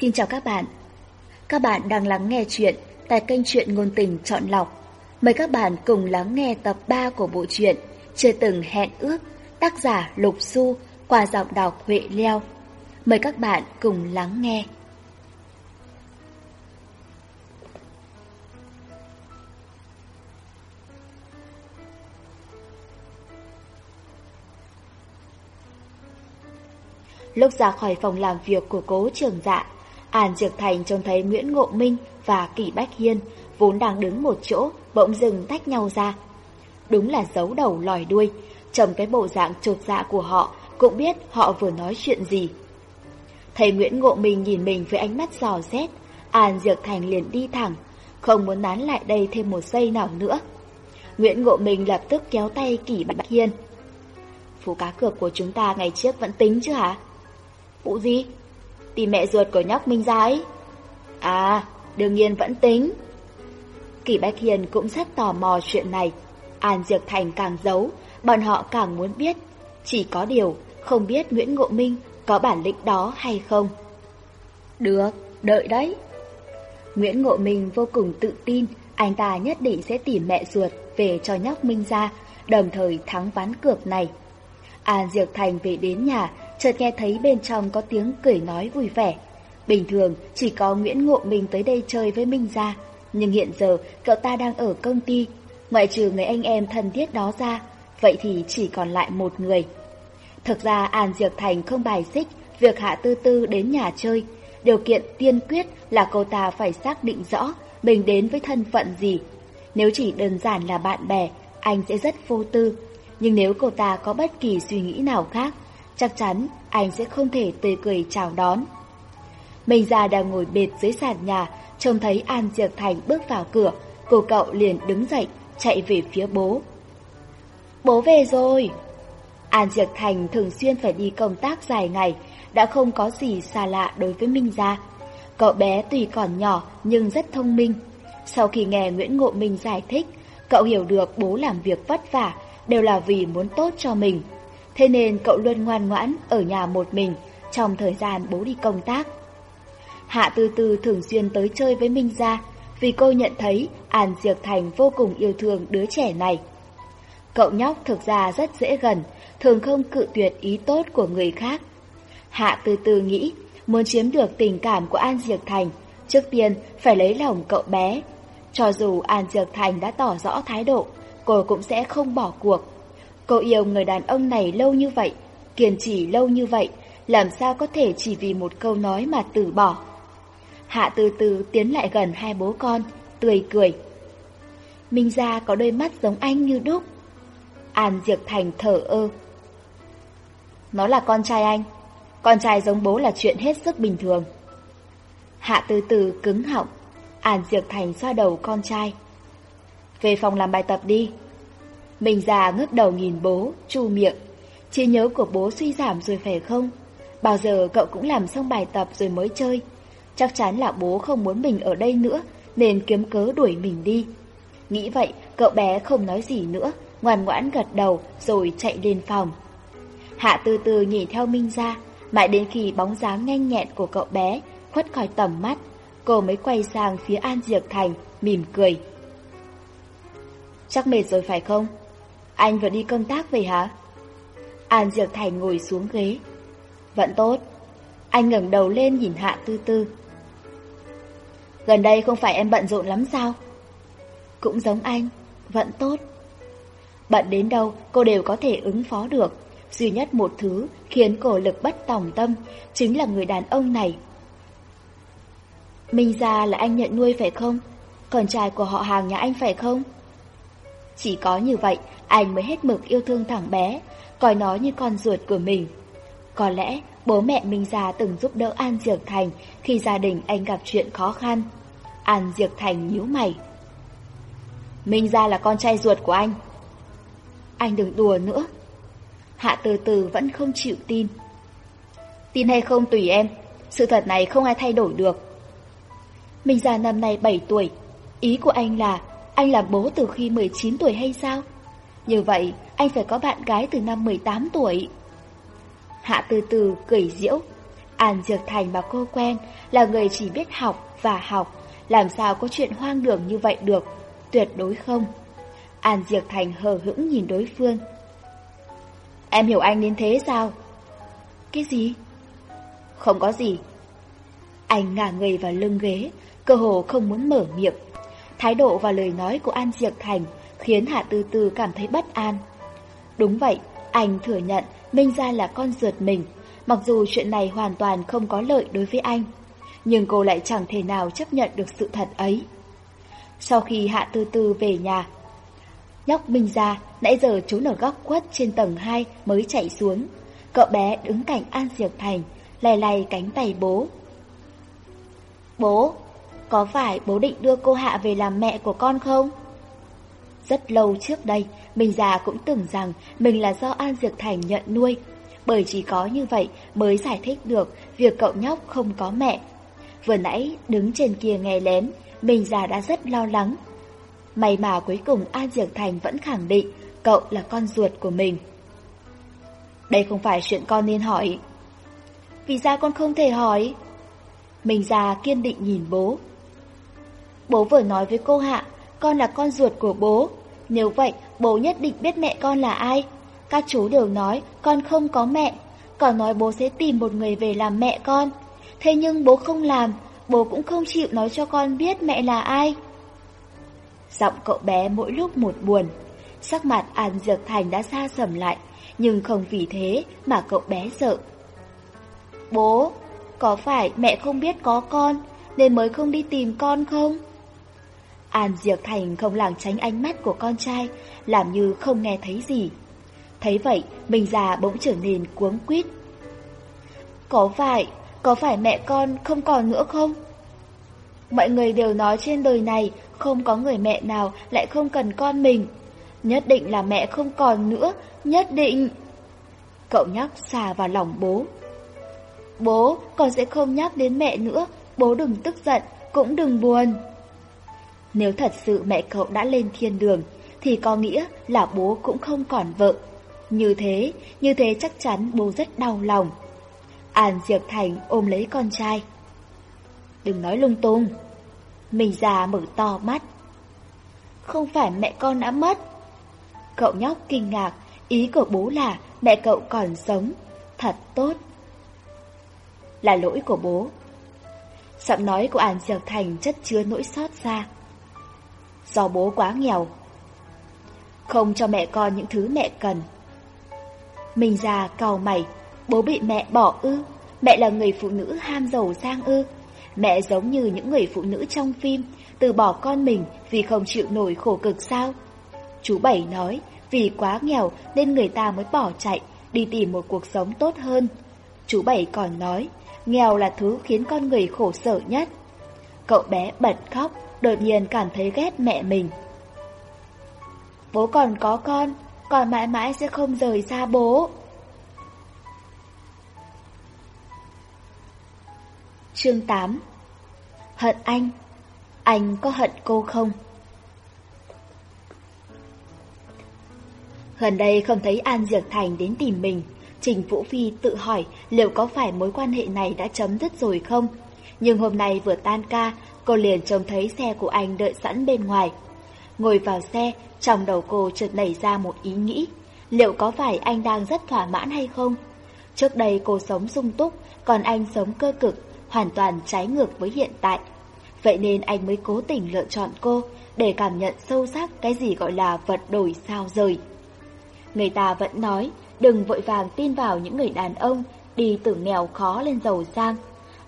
Xin chào các bạn. Các bạn đang lắng nghe chuyện tại kênh truyện ngôn tình chọn lọc. Mời các bạn cùng lắng nghe tập 3 của bộ truyện Chưa từng hẹn ước, tác giả Lục du qua giọng đọc Huệ Leo. Mời các bạn cùng lắng nghe. Lúc ra khỏi phòng làm việc của cố trường dạ, An Diệp Thành trông thấy Nguyễn Ngộ Minh và Kỷ Bách Hiên vốn đang đứng một chỗ, bỗng dừng tách nhau ra. Đúng là giấu đầu lòi đuôi, trầm cái bộ dạng trột dạ của họ cũng biết họ vừa nói chuyện gì. Thầy Nguyễn Ngộ Minh nhìn mình với ánh mắt giò xét, An Diệp Thành liền đi thẳng, không muốn nán lại đây thêm một giây nào nữa. Nguyễn Ngộ Minh lập tức kéo tay Kỷ Bách Hiên. Phú cá cược của chúng ta ngày trước vẫn tính chứ hả? Vụ gì? Tìm mẹ ruột của nhóc Minh ra ấy. À, đương nhiên vẫn tính. Kỳ Bách Hiền cũng rất tò mò chuyện này. An Diệp Thành càng giấu, bọn họ càng muốn biết. Chỉ có điều, không biết Nguyễn Ngộ Minh có bản lĩnh đó hay không. Được, đợi đấy. Nguyễn Ngộ Minh vô cùng tự tin, anh ta nhất định sẽ tìm mẹ ruột về cho nhóc Minh ra, đồng thời thắng ván cược này. An Diệp Thành về đến nhà, chợt nghe thấy bên trong có tiếng cười nói vui vẻ. Bình thường chỉ có Nguyễn Ngộ Minh tới đây chơi với Minh ra, nhưng hiện giờ cậu ta đang ở công ty, ngoại trừ người anh em thân thiết đó ra, vậy thì chỉ còn lại một người. Thực ra An Diệp Thành không bài xích việc Hạ Tư Tư đến nhà chơi, điều kiện tiên quyết là cô ta phải xác định rõ mình đến với thân phận gì. Nếu chỉ đơn giản là bạn bè, anh sẽ rất vô tư, nhưng nếu cô ta có bất kỳ suy nghĩ nào khác, chắc chắn anh sẽ không thể tươi cười chào đón. Minh Gia đang ngồi bệt dưới sàn nhà, trông thấy An Diệp Thành bước vào cửa, cô cậu liền đứng dậy, chạy về phía bố. Bố về rồi! An Diệp Thành thường xuyên phải đi công tác dài ngày, đã không có gì xa lạ đối với Minh Gia. Cậu bé tuy còn nhỏ nhưng rất thông minh. Sau khi nghe Nguyễn Ngộ Minh giải thích, cậu hiểu được bố làm việc vất vả đều là vì muốn tốt cho mình. Thế nên cậu luôn ngoan ngoãn ở nhà một mình trong thời gian bố đi công tác. Hạ Tư Tư thường xuyên tới chơi với Minh Gia vì cô nhận thấy An Diệp Thành vô cùng yêu thương đứa trẻ này. Cậu nhóc thực ra rất dễ gần, thường không cự tuyệt ý tốt của người khác. Hạ Tư Tư nghĩ muốn chiếm được tình cảm của An Diệp Thành, trước tiên phải lấy lòng cậu bé. Cho dù An Diệp Thành đã tỏ rõ thái độ, cô cũng sẽ không bỏ cuộc. Cô yêu người đàn ông này lâu như vậy, kiên trì lâu như vậy, làm sao có thể chỉ vì một câu nói mà từ bỏ. Hạ từ từ tiến lại gần hai bố con, tươi cười. Minh Gia có đôi mắt giống anh như đúc. An Diệp Thành thở ơ. Nó là con trai anh, con trai giống bố là chuyện hết sức bình thường. Hạ từ từ cứng họng, An Diệp Thành xoa đầu con trai. Về phòng làm bài tập đi. Mình già ngước đầu nhìn bố, chu miệng. Trí nhớ của bố suy giảm rồi phải không? Bao giờ cậu cũng làm xong bài tập rồi mới chơi. Chắc chắn là bố không muốn mình ở đây nữa, nên kiếm cớ đuổi mình đi. Nghĩ vậy, cậu bé không nói gì nữa, ngoan ngoãn gật đầu rồi chạy lên phòng. Hạ từ từ nhìn theo Minh ra, mãi đến khi bóng dáng nhanh nhẹn của cậu bé khuất khỏi tầm mắt, cô mới quay sang phía An Diệp Thành, mỉm cười. Chắc mệt rồi phải không? Anh vừa đi công tác về hả? An Diệp Thành ngồi xuống ghế. Vẫn tốt. Anh ngẩng đầu lên nhìn Hạ Tư Tư. Gần đây không phải em bận rộn lắm sao? Cũng giống anh, vẫn tốt. Bận đến đâu cô đều có thể ứng phó được. Duy nhất một thứ khiến cổ lực bất tòng tâm chính là người đàn ông này. Minh ra là anh nhận nuôi phải không? Con trai của họ hàng nhà anh phải không? Chỉ có như vậy, anh mới hết mực yêu thương thằng bé, coi nó như con ruột của mình. Có lẽ bố mẹ Minh Gia từng giúp đỡ An Diệp Thành khi gia đình anh gặp chuyện khó khăn. An Diệp Thành nhíu mày. Minh Gia là con trai ruột của anh. Anh đừng đùa nữa. Hạ từ từ vẫn không chịu tin. Tin hay không tùy em, sự thật này không ai thay đổi được. Minh Gia năm nay 7 tuổi, ý của anh là anh làm bố từ khi 19 tuổi hay sao? Như vậy, anh phải có bạn gái từ năm 18 tuổi. Hạ từ từ cười diễu. An Dược Thành mà cô quen là người chỉ biết học và học, làm sao có chuyện hoang đường như vậy được, tuyệt đối không. An Diệp Thành hờ hững nhìn đối phương. Em hiểu anh đến thế sao? Cái gì? Không có gì. Anh ngả người vào lưng ghế, cơ hồ không muốn mở miệng. Thái độ và lời nói của An Diệc Thành khiến Hạ Tư Tư cảm thấy bất an. Đúng vậy, anh thừa nhận Minh Gia là con ruột mình, mặc dù chuyện này hoàn toàn không có lợi đối với anh. Nhưng cô lại chẳng thể nào chấp nhận được sự thật ấy. Sau khi Hạ Tư Tư về nhà, Nhóc Minh Gia nãy giờ trốn ở góc quất trên tầng 2 mới chạy xuống. Cậu bé đứng cạnh An Diệc Thành, lay lay cánh tay bố. Bố, có phải bố định đưa cô Hạ về làm mẹ của con không? Rất lâu trước đây, mình già cũng tưởng rằng mình là do An Diệp Thành nhận nuôi, bởi chỉ có như vậy mới giải thích được việc cậu nhóc không có mẹ. Vừa nãy đứng trên kia nghe lén, mình già đã rất lo lắng, May mà cuối cùng An Diệc Thành vẫn khẳng định cậu là con ruột của mình. Đây không phải chuyện con nên hỏi. Vì sao con không thể hỏi? Mình già kiên định nhìn bố. Bố vừa nói với cô Hạ, con là con ruột của bố. Nếu vậy, bố nhất định biết mẹ con là ai. Các chú đều nói con không có mẹ, còn nói bố sẽ tìm một người về làm mẹ con. Thế nhưng bố không làm, bố cũng không chịu nói cho con biết mẹ là ai. Giọng cậu bé mỗi lúc một buồn. Sắc mặt An Dược Thành đã xa sầm lại, nhưng không vì thế mà cậu bé sợ. Bố, có phải mẹ không biết có con, nên mới không đi tìm con không? An Diệp Thành không lảng tránh ánh mắt của con trai, làm như không nghe thấy gì. Thấy vậy, mình già bỗng trở nên cuống quýt. Có phải, có phải mẹ con không còn nữa không? Mọi người đều nói trên đời này không có người mẹ nào lại không cần con mình. Nhất định là mẹ không còn nữa, nhất định. Cậu nhắc xà vào lòng bố. Bố, con sẽ không nhắc đến mẹ nữa, bố đừng tức giận, cũng đừng buồn. Nếu thật sự mẹ cậu đã lên thiên đường, thì có nghĩa là bố cũng không còn vợ. Như thế, như thế chắc chắn bố rất đau lòng. An Diệp Thành ôm lấy con trai. Đừng nói lung tung. Mình già mở to mắt. Không phải mẹ con đã mất. Cậu nhóc kinh ngạc, ý của bố là mẹ cậu còn sống. Thật tốt. Là lỗi của bố. Giọng nói của An Diệp Thành chất chứa nỗi xót xa. Do bố quá nghèo. Không cho mẹ con những thứ mẹ cần. Mình già cau mày, bố bị mẹ bỏ ư, mẹ là người phụ nữ ham giàu sang ư. Mẹ giống như những người phụ nữ trong phim, từ bỏ con mình vì không chịu nổi khổ cực sao? Chú Bảy nói, vì quá nghèo nên người ta mới bỏ chạy, đi tìm một cuộc sống tốt hơn. Chú Bảy còn nói, nghèo là thứ khiến con người khổ sở nhất. Cậu bé bật khóc, đột nhiên cảm thấy ghét mẹ mình. Bố còn có con, còn mãi mãi sẽ không rời xa bố. Chương 8 Hận anh Anh có hận cô không? Gần đây không thấy An Diệp Thành đến tìm mình Trình Vũ Phi tự hỏi liệu có phải mối quan hệ này đã chấm dứt rồi không? Nhưng hôm nay vừa tan ca, cô liền trông thấy xe của anh đợi sẵn bên ngoài. Ngồi vào xe, trong đầu cô chợt nảy ra một ý nghĩ. Liệu có phải anh đang rất thỏa mãn hay không? Trước đây cô sống sung túc, còn anh sống cơ cực, hoàn toàn trái ngược với hiện tại. Vậy nên anh mới cố tình lựa chọn cô để cảm nhận sâu sắc cái gì gọi là vật đổi sao rời. Người ta vẫn nói, đừng vội vàng tin vào những người đàn ông đi từ nghèo khó lên giàu sang.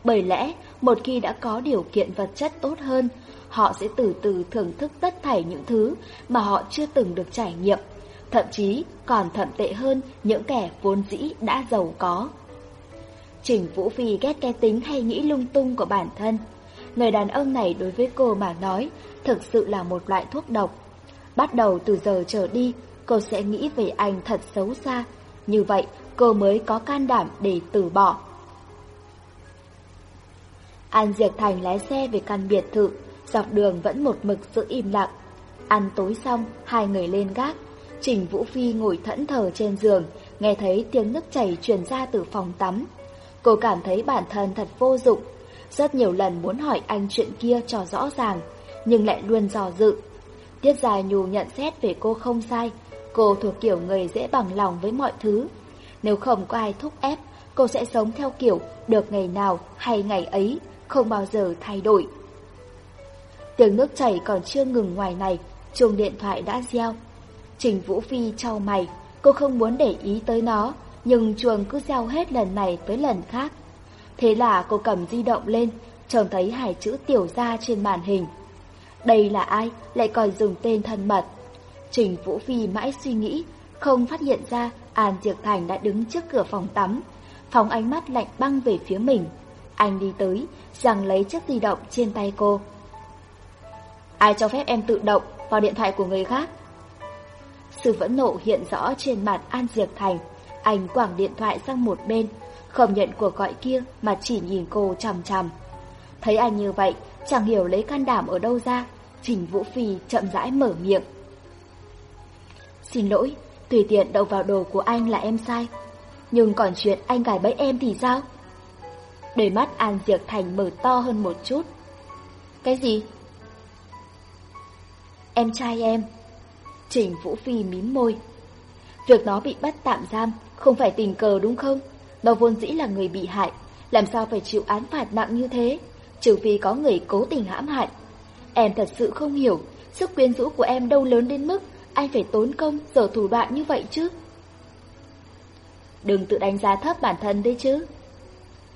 Bởi lẽ, một khi đã có điều kiện vật chất tốt hơn, họ sẽ từ từ thưởng thức tất thảy những thứ mà họ chưa từng được trải nghiệm, thậm chí còn thậm tệ hơn những kẻ vốn dĩ đã giàu có. Trình Vũ Phi ghét cái tính hay nghĩ lung tung của bản thân. Người đàn ông này đối với cô mà nói, thực sự là một loại thuốc độc. Bắt đầu từ giờ trở đi, cô sẽ nghĩ về anh thật xấu xa. Như vậy, cô mới có can đảm để từ bỏ. An Diệt Thành lái xe về căn biệt thự, dọc đường vẫn một mực giữ im lặng. Ăn tối xong, hai người lên gác. Trình Vũ Phi ngồi thẫn thờ trên giường, nghe thấy tiếng nước chảy truyền ra từ phòng tắm. Cô cảm thấy bản thân thật vô dụng. Rất nhiều lần muốn hỏi anh chuyện kia cho rõ ràng, nhưng lại luôn dò dự. Tiết Dài Nhu nhận xét về cô không sai, cô thuộc kiểu người dễ bằng lòng với mọi thứ. Nếu không có ai thúc ép, cô sẽ sống theo kiểu được ngày nào hay ngày ấy, không bao giờ thay đổi. Tiếng nước chảy còn chưa ngừng ngoài này, chuông điện thoại đã reo. Trình Vũ Phi trao mày, cô không muốn để ý tới nó, nhưng chuông cứ reo hết lần này tới lần khác. Thế là cô cầm di động lên, trông thấy hai chữ tiểu ra trên màn hình. Đây là ai, lại còn dùng tên thân mật. Trình Vũ Phi mãi suy nghĩ, không phát hiện ra An Diệp Thành đã đứng trước cửa phòng tắm, phóng ánh mắt lạnh băng về phía mình. Anh đi tới, rằng lấy chiếc di động trên tay cô. Ai cho phép em tự động vào điện thoại của người khác? Sự vẫn nộ hiện rõ trên mặt An Diệp Thành. Anh quảng điện thoại sang một bên, không nhận cuộc gọi kia mà chỉ nhìn cô chằm chằm. Thấy anh như vậy, chẳng hiểu lấy can đảm ở đâu ra, Trình Vũ Phi chậm rãi mở miệng. Xin lỗi, tùy tiện đậu vào đồ của anh là em sai. Nhưng còn chuyện anh gài bẫy em thì sao? Đôi mắt An Diệp Thành mở to hơn một chút. Cái gì? Em trai em. Trình Vũ Phi mím môi. Việc nó bị bắt tạm giam không phải tình cờ đúng không? Nó vốn dĩ là người bị hại, làm sao phải chịu án phạt nặng như thế, trừ phi có người cố tình hãm hại. Em thật sự không hiểu, sức quyến rũ của em đâu lớn đến mức anh phải tốn công giờ thủ đoạn như vậy chứ. Đừng tự đánh giá thấp bản thân đấy chứ.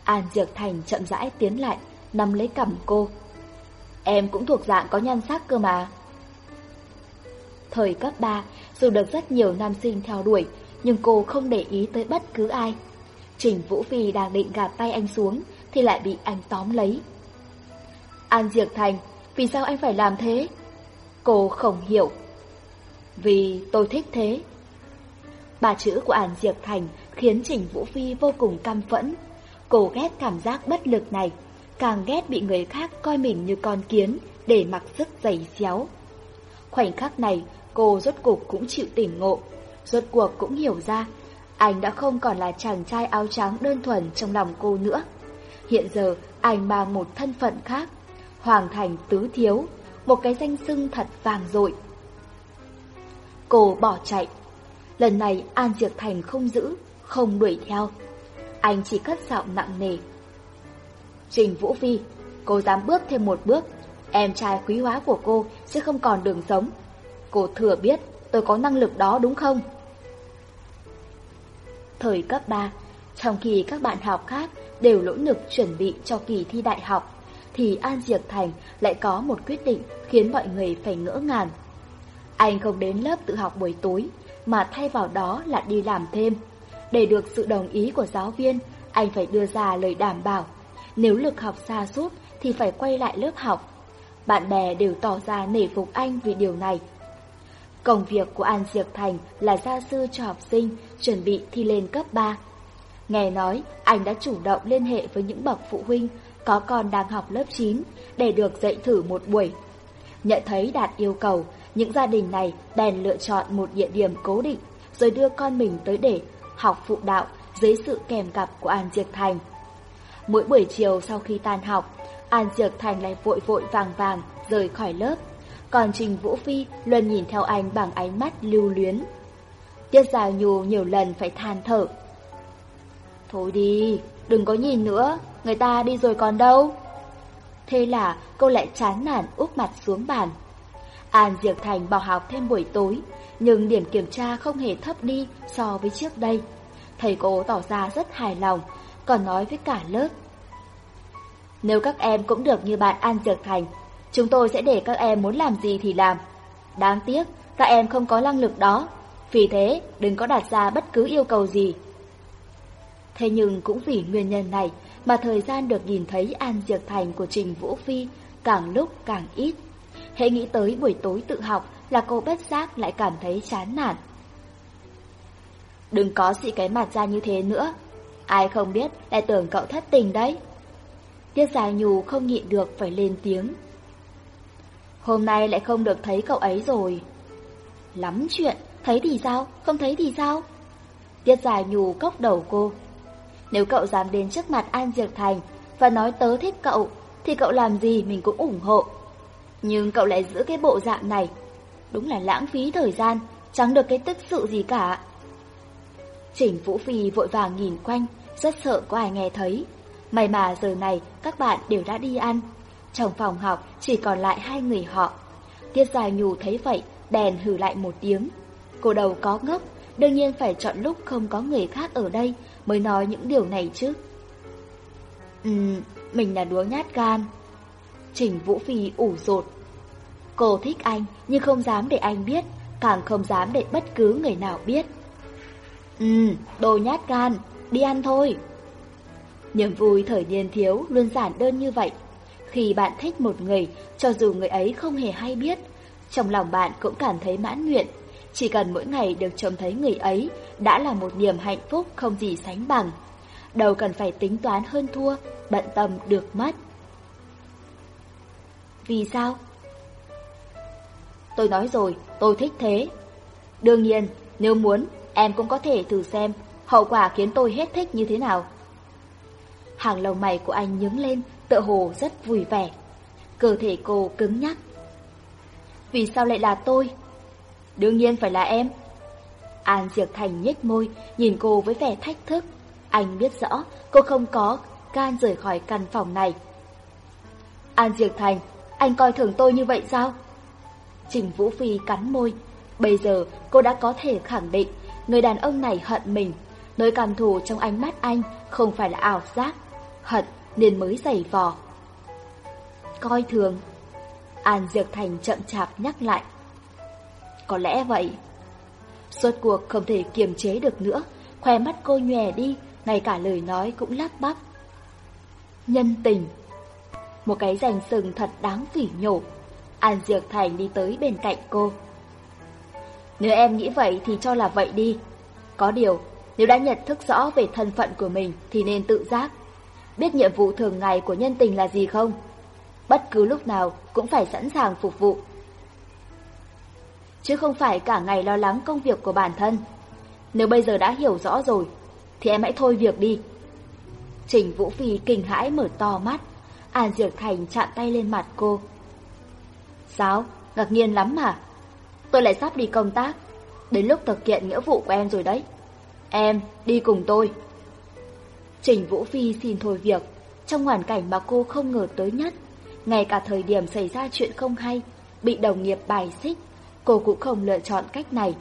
An Diệc Thành chậm rãi tiến lại, nắm lấy cằm cô. Em cũng thuộc dạng có nhan sắc cơ mà. Thời cấp 3, dù được rất nhiều nam sinh theo đuổi, nhưng cô không để ý tới bất cứ ai. Trình Vũ Phi đang định gạt tay anh xuống, thì lại bị anh tóm lấy. An Diệc Thành, vì sao anh phải làm thế? Cô không hiểu. Vì tôi thích thế. Bà chữ của An Diệc Thành khiến Trình Vũ Phi vô cùng căm phẫn. Cô ghét cảm giác bất lực này, càng ghét bị người khác coi mình như con kiến để mặc sức giày xéo. Khoảnh khắc này, cô rốt cuộc cũng chịu tỉnh ngộ, rốt cuộc cũng hiểu ra, anh đã không còn là chàng trai áo trắng đơn thuần trong lòng cô nữa. Hiện giờ, anh mang một thân phận khác, Hoàng Thành Tứ Thiếu, một cái danh xưng thật vàng dội. Cô bỏ chạy. Lần này An Diệp Thành không giữ, không đuổi theo. Anh chỉ cất giọng nặng nề. Trình Vũ Phi, cô dám bước thêm một bước, em trai quý hóa của cô sẽ không còn đường sống. Cô thừa biết tôi có năng lực đó đúng không? Thời cấp 3, trong khi các bạn học khác đều nỗ lực chuẩn bị cho kỳ thi đại học, thì An Diệp Thành lại có một quyết định khiến mọi người phải ngỡ ngàng. Anh không đến lớp tự học buổi tối, mà thay vào đó là đi làm thêm. Để được sự đồng ý của giáo viên, anh phải đưa ra lời đảm bảo. Nếu lực học xa suốt thì phải quay lại lớp học. Bạn bè đều tỏ ra nể phục anh vì điều này. Công việc của An Diệp Thành là gia sư cho học sinh chuẩn bị thi lên cấp 3. Nghe nói, anh đã chủ động liên hệ với những bậc phụ huynh có con đang học lớp 9 để được dạy thử một buổi. Nhận thấy đạt yêu cầu, những gia đình này bèn lựa chọn một địa điểm cố định rồi đưa con mình tới để học phụ đạo dưới sự kèm cặp của An Diệp Thành. Mỗi buổi chiều sau khi tan học, An Diệp Thành lại vội vội vàng vàng rời khỏi lớp, còn Trình Vũ Phi luôn nhìn theo anh bằng ánh mắt lưu luyến. Tiết Giao Nhu nhiều lần phải than thở. Thôi đi, đừng có nhìn nữa, người ta đi rồi còn đâu. Thế là cô lại chán nản úp mặt xuống bàn. An Diệp Thành bỏ học thêm buổi tối, nhưng điểm kiểm tra không hề thấp đi so với trước đây. Thầy cô tỏ ra rất hài lòng, còn nói với cả lớp. Nếu các em cũng được như bạn An Diệp Thành, chúng tôi sẽ để các em muốn làm gì thì làm. Đáng tiếc, các em không có năng lực đó, vì thế đừng có đặt ra bất cứ yêu cầu gì. Thế nhưng cũng vì nguyên nhân này mà thời gian được nhìn thấy An Diệp Thành của Trình Vũ Phi càng lúc càng ít. Hãy nghĩ tới buổi tối tự học là cô bất giác lại cảm thấy chán nản. Đừng có xị cái mặt ra như thế nữa. Ai không biết lại tưởng cậu thất tình đấy. Tiết Gia nhù không nhịn được phải lên tiếng. Hôm nay lại không được thấy cậu ấy rồi. Lắm chuyện, thấy thì sao, không thấy thì sao? Tiết Gia nhù cốc đầu cô. Nếu cậu dám đến trước mặt An Diệp Thành và nói tớ thích cậu, thì cậu làm gì mình cũng ủng hộ. Nhưng cậu lại giữ cái bộ dạng này. Đúng là lãng phí thời gian, chẳng được cái tức sự gì cả. Trình Vũ Phi vội vàng nhìn quanh, rất sợ có ai nghe thấy. May mà giờ này các bạn đều đã đi ăn. Trong phòng học chỉ còn lại hai người họ. Tiết Dài Nhù thấy vậy, đèn hử lại một tiếng. Cô đầu có ngốc, đương nhiên phải chọn lúc không có người khác ở đây mới nói những điều này chứ. Ừm, mình là đứa nhát gan. Trình Vũ Phi ủ rột. Cô thích anh nhưng không dám để anh biết, càng không dám để bất cứ người nào biết. Ừm, đồ nhát gan, đi ăn thôi. Niềm vui thời niên thiếu luôn giản đơn như vậy. Khi bạn thích một người, cho dù người ấy không hề hay biết, trong lòng bạn cũng cảm thấy mãn nguyện. Chỉ cần mỗi ngày được trông thấy người ấy đã là một niềm hạnh phúc không gì sánh bằng. Đâu cần phải tính toán hơn thua, bận tâm được mất. Vì sao? Tôi nói rồi, tôi thích thế. Đương nhiên, nếu muốn, em cũng có thể thử xem hậu quả khiến tôi hết thích như thế nào. Hàng lồng mày của anh nhướng lên, tựa hồ rất vui vẻ. Cơ thể cô cứng nhắc. Vì sao lại là tôi? Đương nhiên phải là em. An Diệp Thành nhếch môi, nhìn cô với vẻ thách thức. Anh biết rõ cô không có can rời khỏi căn phòng này. An Diệp Thành, anh coi thường tôi như vậy sao? Trình Vũ Phi cắn môi. Bây giờ cô đã có thể khẳng định người đàn ông này hận mình. Nỗi cảm thù trong ánh mắt anh không phải là ảo giác. Hận nên mới giày vò. Coi thường. An Diệp Thành chậm chạp nhắc lại. Có lẽ vậy. Suốt cuộc không thể kiềm chế được nữa, khoe mắt cô nhòe đi, ngay cả lời nói cũng lắp bắp. Nhân tình Một cái rành sừng thật đáng phỉ nhổ. An Diệp Thành đi tới bên cạnh cô. Nếu em nghĩ vậy thì cho là vậy đi. Có điều, nếu đã nhận thức rõ về thân phận của mình thì nên tự giác. Biết nhiệm vụ thường ngày của nhân tình là gì không? Bất cứ lúc nào cũng phải sẵn sàng phục vụ. Chứ không phải cả ngày lo lắng công việc của bản thân. Nếu bây giờ đã hiểu rõ rồi, thì em hãy thôi việc đi. Trình Vũ Phi kinh hãi mở to mắt, An Diệp Thành chạm tay lên mặt cô. Sao? Ngạc nhiên lắm mà. Tôi lại sắp đi công tác, đến lúc thực hiện nghĩa vụ của em rồi đấy. Em, đi cùng tôi. Trình Vũ Phi xin thôi việc, trong hoàn cảnh mà cô không ngờ tới nhất. Ngay cả thời điểm xảy ra chuyện không hay, bị đồng nghiệp bài xích, cô cũng không lựa chọn cách này.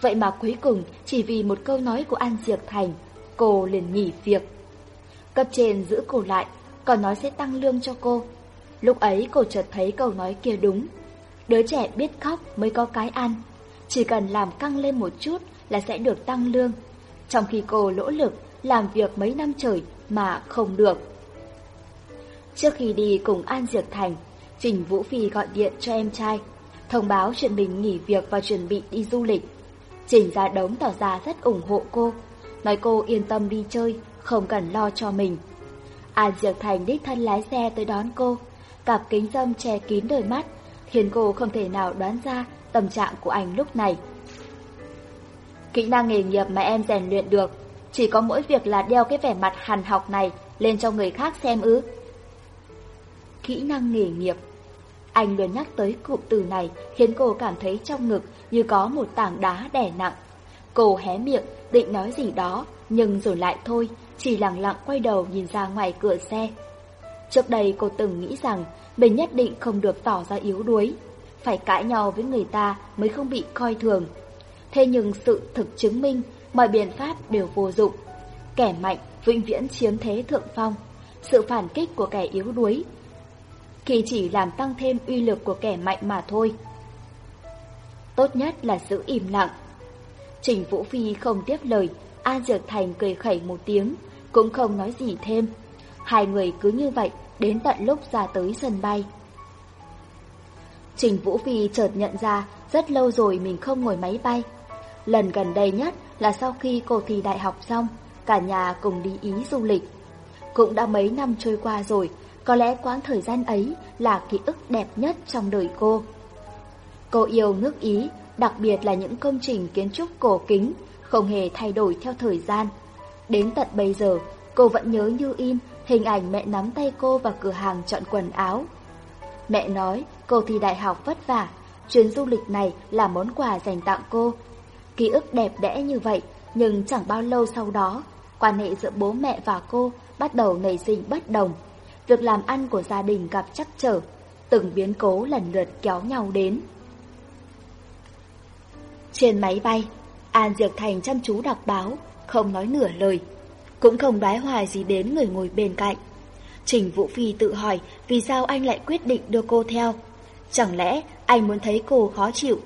Vậy mà cuối cùng, chỉ vì một câu nói của An Diệp Thành, cô liền nghỉ việc. Cấp trên giữ cô lại, còn nói sẽ tăng lương cho cô. Lúc ấy cô chợt thấy câu nói kia đúng. Đứa trẻ biết khóc mới có cái ăn. Chỉ cần làm căng lên một chút là sẽ được tăng lương. Trong khi cô lỗ lực làm việc mấy năm trời mà không được. Trước khi đi cùng An Diệp Thành, Trình Vũ Phi gọi điện cho em trai, thông báo chuyện mình nghỉ việc và chuẩn bị đi du lịch. Trình Gia Đống tỏ ra rất ủng hộ cô, nói cô yên tâm đi chơi, không cần lo cho mình. An Diệp Thành đích thân lái xe tới đón cô, cặp kính dâm che kín đôi mắt, khiến cô không thể nào đoán ra tâm trạng của anh lúc này. Kỹ năng nghề nghiệp mà em rèn luyện được, chỉ có mỗi việc là đeo cái vẻ mặt hàn học này lên cho người khác xem ư. Kỹ năng nghề nghiệp Anh luôn nhắc tới cụm từ này khiến cô cảm thấy trong ngực như có một tảng đá đè nặng. Cô hé miệng, định nói gì đó, nhưng rồi lại thôi, chỉ lặng lặng quay đầu nhìn ra ngoài cửa xe. Trước đây cô từng nghĩ rằng mình nhất định không được tỏ ra yếu đuối, phải cãi nhau với người ta mới không bị coi thường. Thế nhưng sự thực chứng minh mọi biện pháp đều vô dụng. Kẻ mạnh vĩnh viễn chiếm thế thượng phong. Sự phản kích của kẻ yếu đuối thì chỉ làm tăng thêm uy lực của kẻ mạnh mà thôi. Tốt nhất là giữ im lặng. Trình Vũ Phi không tiếp lời, An Dược Thành cười khẩy một tiếng, cũng không nói gì thêm. Hai người cứ như vậy đến tận lúc ra tới sân bay. Trình Vũ Phi chợt nhận ra rất lâu rồi mình không ngồi máy bay. Lần gần đây nhất là sau khi cô thi đại học xong, cả nhà cùng đi Ý du lịch. Cũng đã mấy năm trôi qua rồi, có lẽ quãng thời gian ấy là ký ức đẹp nhất trong đời cô. Cô yêu nước Ý, đặc biệt là những công trình kiến trúc cổ kính, không hề thay đổi theo thời gian. Đến tận bây giờ, cô vẫn nhớ như in hình ảnh mẹ nắm tay cô vào cửa hàng chọn quần áo. Mẹ nói cô thi đại học vất vả, chuyến du lịch này là món quà dành tặng cô. Ký ức đẹp đẽ như vậy, nhưng chẳng bao lâu sau đó, quan hệ giữa bố mẹ và cô bắt đầu nảy sinh bất đồng. Việc làm ăn của gia đình gặp trắc trở, từng biến cố lần lượt kéo nhau đến. Trên máy bay, An Diệp Thành chăm chú đọc báo, không nói nửa lời, cũng không đoái hoài gì đến người ngồi bên cạnh. Trình Vũ Phi tự hỏi vì sao anh lại quyết định đưa cô theo. Chẳng lẽ anh muốn thấy cô khó chịu?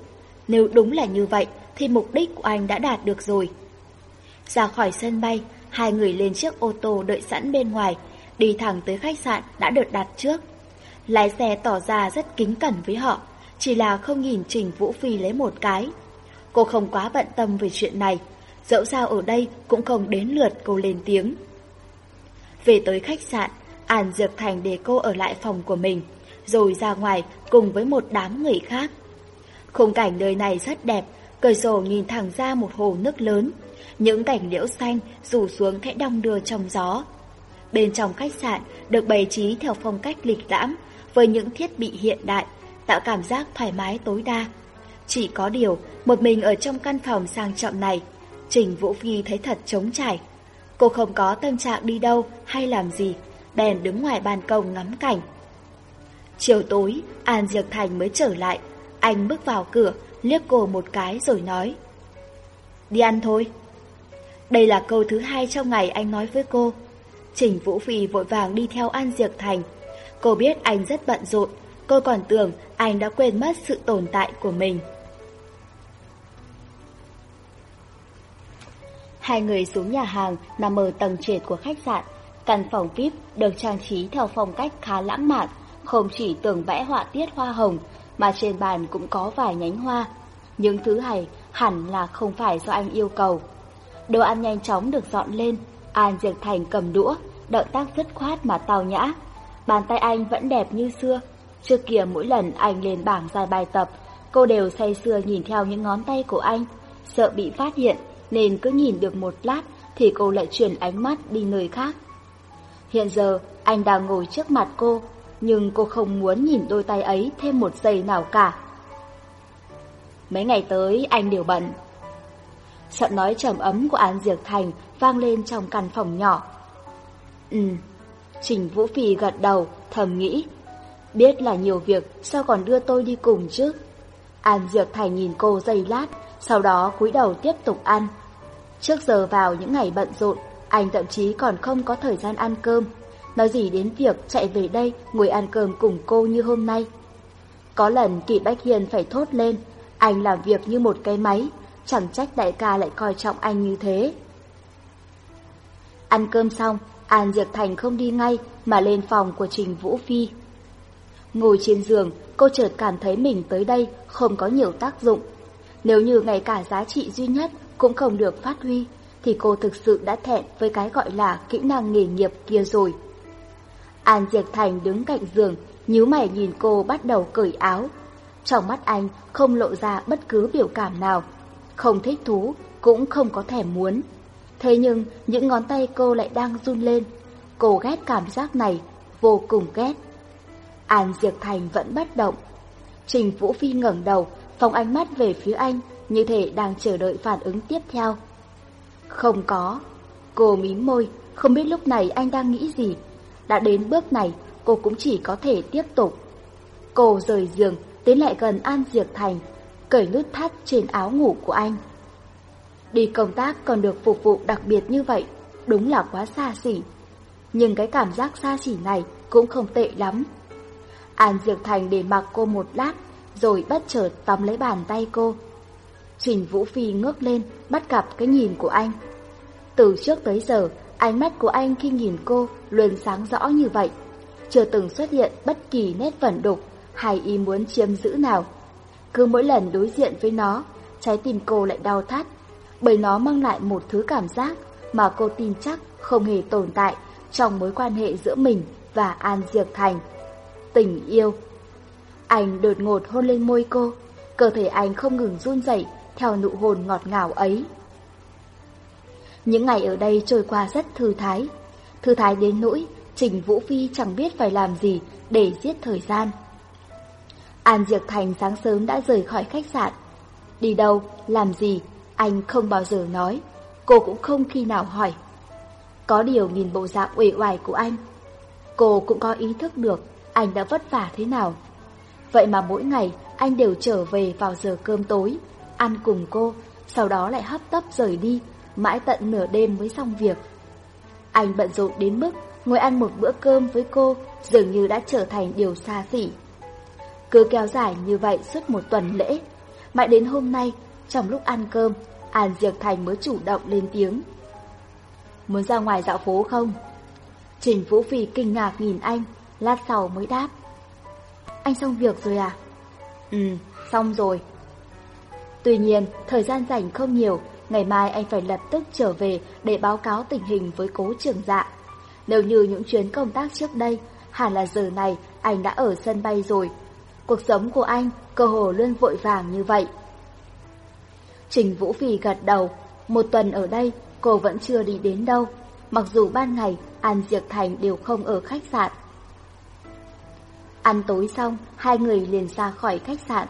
Nếu đúng là như vậy thì mục đích của anh đã đạt được rồi. Ra khỏi sân bay, hai người lên chiếc ô tô đợi sẵn bên ngoài, đi thẳng tới khách sạn đã được đặt trước. Lái xe tỏ ra rất kính cẩn với họ, chỉ là không nhìn Trình Vũ Phi lấy một cái. Cô không quá bận tâm về chuyện này, dẫu sao ở đây cũng không đến lượt cô lên tiếng. Về tới khách sạn, An Dược Thành để cô ở lại phòng của mình, rồi ra ngoài cùng với một đám người khác. Khung cảnh nơi này rất đẹp, cửa sổ nhìn thẳng ra một hồ nước lớn, những cảnh liễu xanh rủ xuống khẽ đong đưa trong gió. Bên trong khách sạn được bày trí theo phong cách lịch lãm với những thiết bị hiện đại, tạo cảm giác thoải mái tối đa. Chỉ có điều, một mình ở trong căn phòng sang trọng này, Trình Vũ Phi thấy thật trống trải. Cô không có tâm trạng đi đâu hay làm gì, bèn đứng ngoài ban công ngắm cảnh. Chiều tối, An Diệc Thành mới trở lại. Anh bước vào cửa, liếc cô một cái rồi nói. Đi ăn thôi. Đây là câu thứ hai trong ngày anh nói với cô. Trình Vũ Phi vội vàng đi theo An Diệc Thành. Cô biết anh rất bận rộn, cô còn tưởng anh đã quên mất sự tồn tại của mình. Hai người xuống nhà hàng nằm ở tầng trệt của khách sạn. Căn phòng VIP được trang trí theo phong cách khá lãng mạn, không chỉ tường vẽ họa tiết hoa hồng, mà trên bàn cũng có vài nhánh hoa. Những thứ này hẳn là không phải do anh yêu cầu. Đồ ăn nhanh chóng được dọn lên, An Diệp Thành cầm đũa, động tác dứt khoát mà tào nhã. Bàn tay anh vẫn đẹp như xưa. Trước kia mỗi lần anh lên bảng giải bài tập, cô đều say sưa nhìn theo những ngón tay của anh, sợ bị phát hiện nên cứ nhìn được một lát thì cô lại chuyển ánh mắt đi nơi khác. Hiện giờ anh đang ngồi trước mặt cô, nhưng cô không muốn nhìn đôi tay ấy thêm một giây nào cả. Mấy ngày tới anh đều bận. Giọng nói trầm ấm của An Diệc Thành vang lên trong căn phòng nhỏ. Ừ, Trình Vũ Phi gật đầu, thầm nghĩ. Biết là nhiều việc, sao còn đưa tôi đi cùng chứ? An Diệc Thành nhìn cô giây lát, sau đó cúi đầu tiếp tục ăn. Trước giờ vào những ngày bận rộn, anh thậm chí còn không có thời gian ăn cơm. Nói gì đến việc chạy về đây ngồi ăn cơm cùng cô như hôm nay. Có lần kỳ Bách Hiền phải thốt lên, anh làm việc như một cái máy, chẳng trách đại ca lại coi trọng anh như thế. Ăn cơm xong, An Diệp Thành không đi ngay mà lên phòng của Trình Vũ Phi. Ngồi trên giường, cô chợt cảm thấy mình tới đây không có nhiều tác dụng. Nếu như ngay cả giá trị duy nhất cũng không được phát huy, thì cô thực sự đã thẹn với cái gọi là kỹ năng nghề nghiệp kia rồi. An Diệp Thành đứng cạnh giường, nhíu mày nhìn cô bắt đầu cởi áo. Trong mắt anh không lộ ra bất cứ biểu cảm nào, không thích thú, cũng không có thèm muốn. Thế nhưng những ngón tay cô lại đang run lên, cô ghét cảm giác này, vô cùng ghét. An Diệp Thành vẫn bất động. Trình Vũ Phi ngẩng đầu, phóng ánh mắt về phía anh, như thể đang chờ đợi phản ứng tiếp theo. Không có. Cô mím môi, không biết lúc này anh đang nghĩ gì. Đã đến bước này, cô cũng chỉ có thể tiếp tục. Cô rời giường, tiến lại gần An Diệp Thành, cởi nút thắt trên áo ngủ của anh. Đi công tác còn được phục vụ đặc biệt như vậy, đúng là quá xa xỉ. Nhưng cái cảm giác xa xỉ này cũng không tệ lắm. An Diệp Thành để mặc cô một lát, rồi bất chợt tóm lấy bàn tay cô. Trình Vũ Phi ngước lên, bắt gặp cái nhìn của anh. Từ trước tới giờ, ánh mắt của anh khi nhìn cô luôn sáng rõ như vậy. Chưa từng xuất hiện bất kỳ nét vẩn đục hay ý muốn chiếm giữ nào. Cứ mỗi lần đối diện với nó, trái tim cô lại đau thắt, bởi nó mang lại một thứ cảm giác mà cô tin chắc không hề tồn tại trong mối quan hệ giữa mình và An Diệp Thành. Tình yêu. Anh đột ngột hôn lên môi cô, cơ thể anh không ngừng run rẩy theo nụ hôn ngọt ngào ấy. Những ngày ở đây trôi qua rất thư thái. Thư thái đến nỗi, Trình Vũ Phi chẳng biết phải làm gì để giết thời gian. An diệc Thành sáng sớm đã rời khỏi khách sạn. Đi đâu, làm gì, anh không bao giờ nói, cô cũng không khi nào hỏi. Có điều nhìn bộ dạng uể oải của anh, cô cũng có ý thức được anh đã vất vả thế nào. Vậy mà mỗi ngày anh đều trở về vào giờ cơm tối, ăn cùng cô, sau đó lại hấp tấp rời đi, mãi tận nửa đêm mới xong việc. Anh bận rộn đến mức ngồi ăn một bữa cơm với cô dường như đã trở thành điều xa xỉ. Cứ kéo dài như vậy suốt một tuần lễ, mãi đến hôm nay, trong lúc ăn cơm, An Diệp Thành mới chủ động lên tiếng. Muốn ra ngoài dạo phố không? Trình Vũ Phi kinh ngạc nhìn anh, lát sau mới đáp. Anh xong việc rồi à? Ừ, xong rồi. Tuy nhiên, thời gian rảnh không nhiều, ngày mai anh phải lập tức trở về để báo cáo tình hình với cố trưởng dạ. Nếu như những chuyến công tác trước đây, hẳn là giờ này anh đã ở sân bay rồi. Cuộc sống của anh cơ hồ luôn vội vàng như vậy. Trình Vũ Phi gật đầu, một tuần ở đây cô vẫn chưa đi đến đâu, mặc dù ban ngày An Diệp Thành đều không ở khách sạn. Ăn tối xong, hai người liền ra khỏi khách sạn.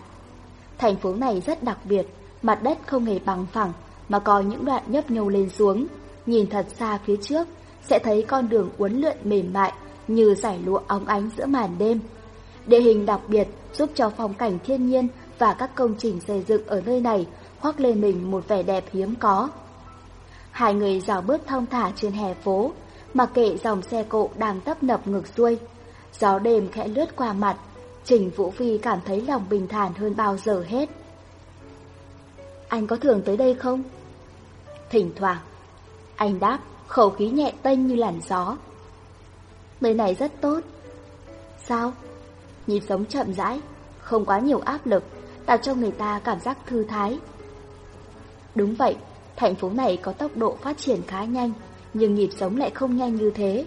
Thành phố này rất đặc biệt, mặt đất không hề bằng phẳng, mà có những đoạn nhấp nhô lên xuống. Nhìn thật xa phía trước, sẽ thấy con đường uốn lượn mềm mại như giải lụa óng ánh giữa màn đêm. Địa hình đặc biệt giúp cho phong cảnh thiên nhiên và các công trình xây dựng ở nơi này khoác lên mình một vẻ đẹp hiếm có. Hai người dạo bước thong thả trên hè phố, mặc kệ dòng xe cộ đang tấp nập ngược xuôi. Gió đêm khẽ lướt qua mặt, Trình Vũ Phi cảm thấy lòng bình thản hơn bao giờ hết. Anh có thường tới đây không? Thỉnh thoảng. Anh đáp, khẩu khí nhẹ tênh như làn gió. Nơi này rất tốt. Sao? Nhịp sống chậm rãi, không quá nhiều áp lực, tạo cho người ta cảm giác thư thái. Đúng vậy, thành phố này có tốc độ phát triển khá nhanh, nhưng nhịp sống lại không nhanh như thế.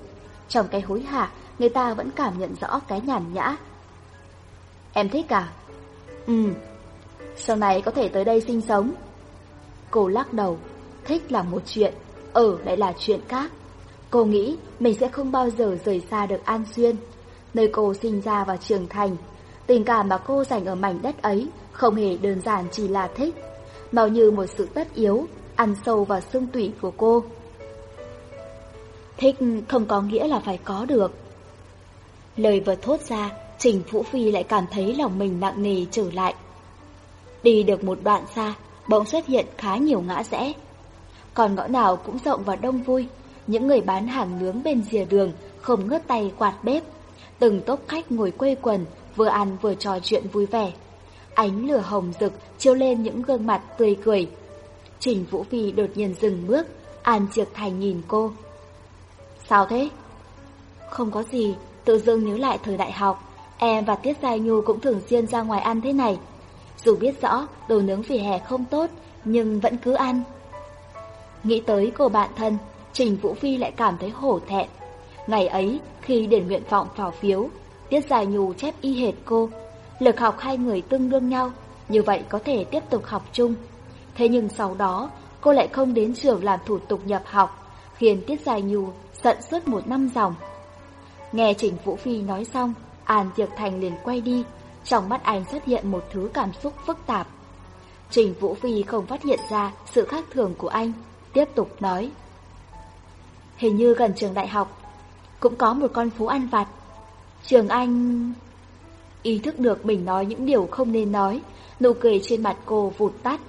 Trong cái hối hả, người ta vẫn cảm nhận rõ cái nhàn nhã. Em thích à? Ừ. Sau này có thể tới đây sinh sống. Cô lắc đầu, thích là một chuyện, ở lại là chuyện khác. Cô nghĩ mình sẽ không bao giờ rời xa được An Xuyên, nơi cô sinh ra và trưởng thành. Tình cảm mà cô dành ở mảnh đất ấy không hề đơn giản chỉ là thích, mà như một sự tất yếu, ăn sâu vào xương tủy của cô. Thích không có nghĩa là phải có được. Lời vừa thốt ra, Trình Vũ Phi lại cảm thấy lòng mình nặng nề trở lại. Đi được một đoạn xa, bỗng xuất hiện khá nhiều ngã rẽ. Còn ngõ nào cũng rộng và đông vui, những người bán hàng nướng bên rìa đường không ngớt tay quạt bếp. Từng tốp khách ngồi quây quần, vừa ăn vừa trò chuyện vui vẻ. Ánh lửa hồng rực chiếu lên những gương mặt tươi cười. Trình Vũ Phi đột nhiên dừng bước, An Triệt Thành nhìn cô. Sao thế? Không có gì, tự dưng nhớ lại thời đại học, em và Tiết Giai Nhu cũng thường xuyên ra ngoài ăn thế này. Dù biết rõ đồ nướng vỉa hè không tốt, nhưng vẫn cứ ăn. Nghĩ tới cô bạn thân, Trình Vũ Phi lại cảm thấy hổ thẹn. Ngày ấy, khi điển nguyện vọng vào phiếu, Tiết Giai Nhu chép y hệt cô. Lực học hai người tương đương nhau, như vậy có thể tiếp tục học chung. Thế nhưng sau đó, cô lại không đến trường làm thủ tục nhập học, khiến Tiết Giai Nhu giận suốt một năm dòng. Nghe Trình Vũ Phi nói xong, An Diệp Thành liền quay đi, trong mắt anh xuất hiện một thứ cảm xúc phức tạp. Trình Vũ Phi không phát hiện ra sự khác thường của anh, tiếp tục nói. Hình như gần trường đại học, cũng có một con phố ăn vặt. Trường Anh... Ý thức được mình nói những điều không nên nói, nụ cười trên mặt cô vụt tắt.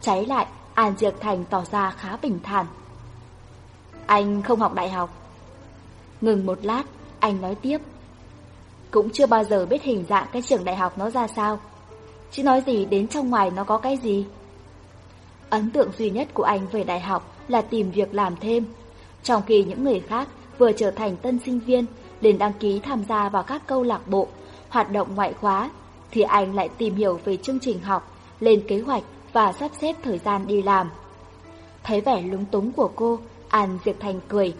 Cháy lại, An Diệp Thành tỏ ra khá bình thản. Anh không học đại học. Ngừng một lát, anh nói tiếp. Cũng chưa bao giờ biết hình dạng cái trường đại học nó ra sao. Chứ nói gì đến trong ngoài nó có cái gì. Ấn tượng duy nhất của anh về đại học là tìm việc làm thêm. Trong khi những người khác vừa trở thành tân sinh viên, liền đăng ký tham gia vào các câu lạc bộ, hoạt động ngoại khóa, thì anh lại tìm hiểu về chương trình học, lên kế hoạch và sắp xếp thời gian đi làm. Thấy vẻ lúng túng của cô, An Diệp Thành cười.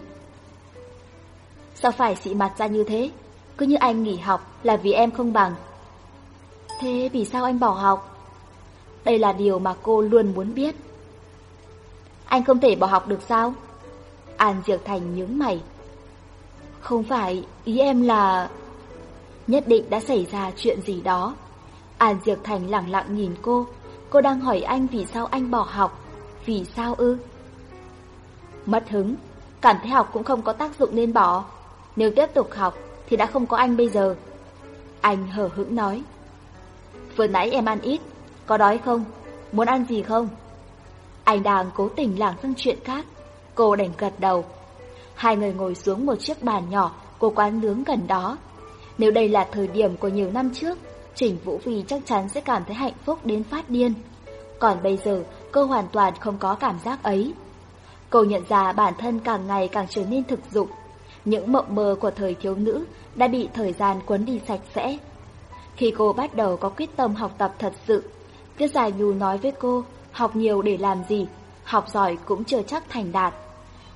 Sao phải xị mặt ra như thế? Cứ như anh nghỉ học là vì em không bằng. Thế vì sao anh bỏ học? Đây là điều mà cô luôn muốn biết. Anh không thể bỏ học được sao? An Diệp Thành nhướng mày. Không phải, ý em là... Nhất định đã xảy ra chuyện gì đó. An Diệp Thành lặng lặng nhìn cô. Cô đang hỏi anh vì sao anh bỏ học. Vì sao ư? Mất hứng, cảm thấy học cũng không có tác dụng nên bỏ. Nếu tiếp tục học thì đã không có anh bây giờ. Anh hở hững nói. Vừa nãy em ăn ít, có đói không? Muốn ăn gì không? Anh đang cố tình lảng sang chuyện khác. Cô đành gật đầu. Hai người ngồi xuống một chiếc bàn nhỏ của quán nướng gần đó. Nếu đây là thời điểm của nhiều năm trước, Trình Vũ Phi chắc chắn sẽ cảm thấy hạnh phúc đến phát điên. Còn bây giờ, cô hoàn toàn không có cảm giác ấy. Cô nhận ra bản thân càng ngày càng trở nên thực dụng. Những mộng mơ của thời thiếu nữ đã bị thời gian cuốn đi sạch sẽ. Khi cô bắt đầu có quyết tâm học tập thật sự, Tiết Giải Nhu nói với cô, học nhiều để làm gì, học giỏi cũng chưa chắc thành đạt.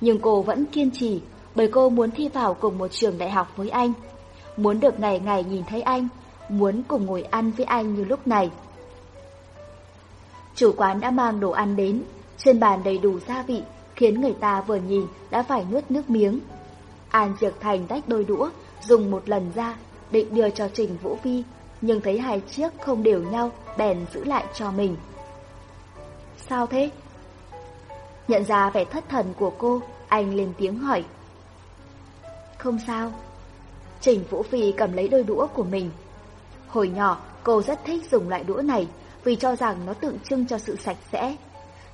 Nhưng cô vẫn kiên trì, bởi cô muốn thi vào cùng một trường đại học với anh. Muốn được ngày ngày nhìn thấy anh, muốn cùng ngồi ăn với anh như lúc này. Chủ quán đã mang đồ ăn đến, trên bàn đầy đủ gia vị, khiến người ta vừa nhìn đã phải nuốt nước miếng. An Diệc Thành tách đôi đũa, dùng một lần ra, định đưa cho Trình Vũ Vi, nhưng thấy hai chiếc không đều nhau, bèn giữ lại cho mình. Sao thế? Nhận ra vẻ thất thần của cô, anh lên tiếng hỏi. Không sao. Trình Vũ Phi cầm lấy đôi đũa của mình. Hồi nhỏ, cô rất thích dùng loại đũa này vì cho rằng nó tượng trưng cho sự sạch sẽ.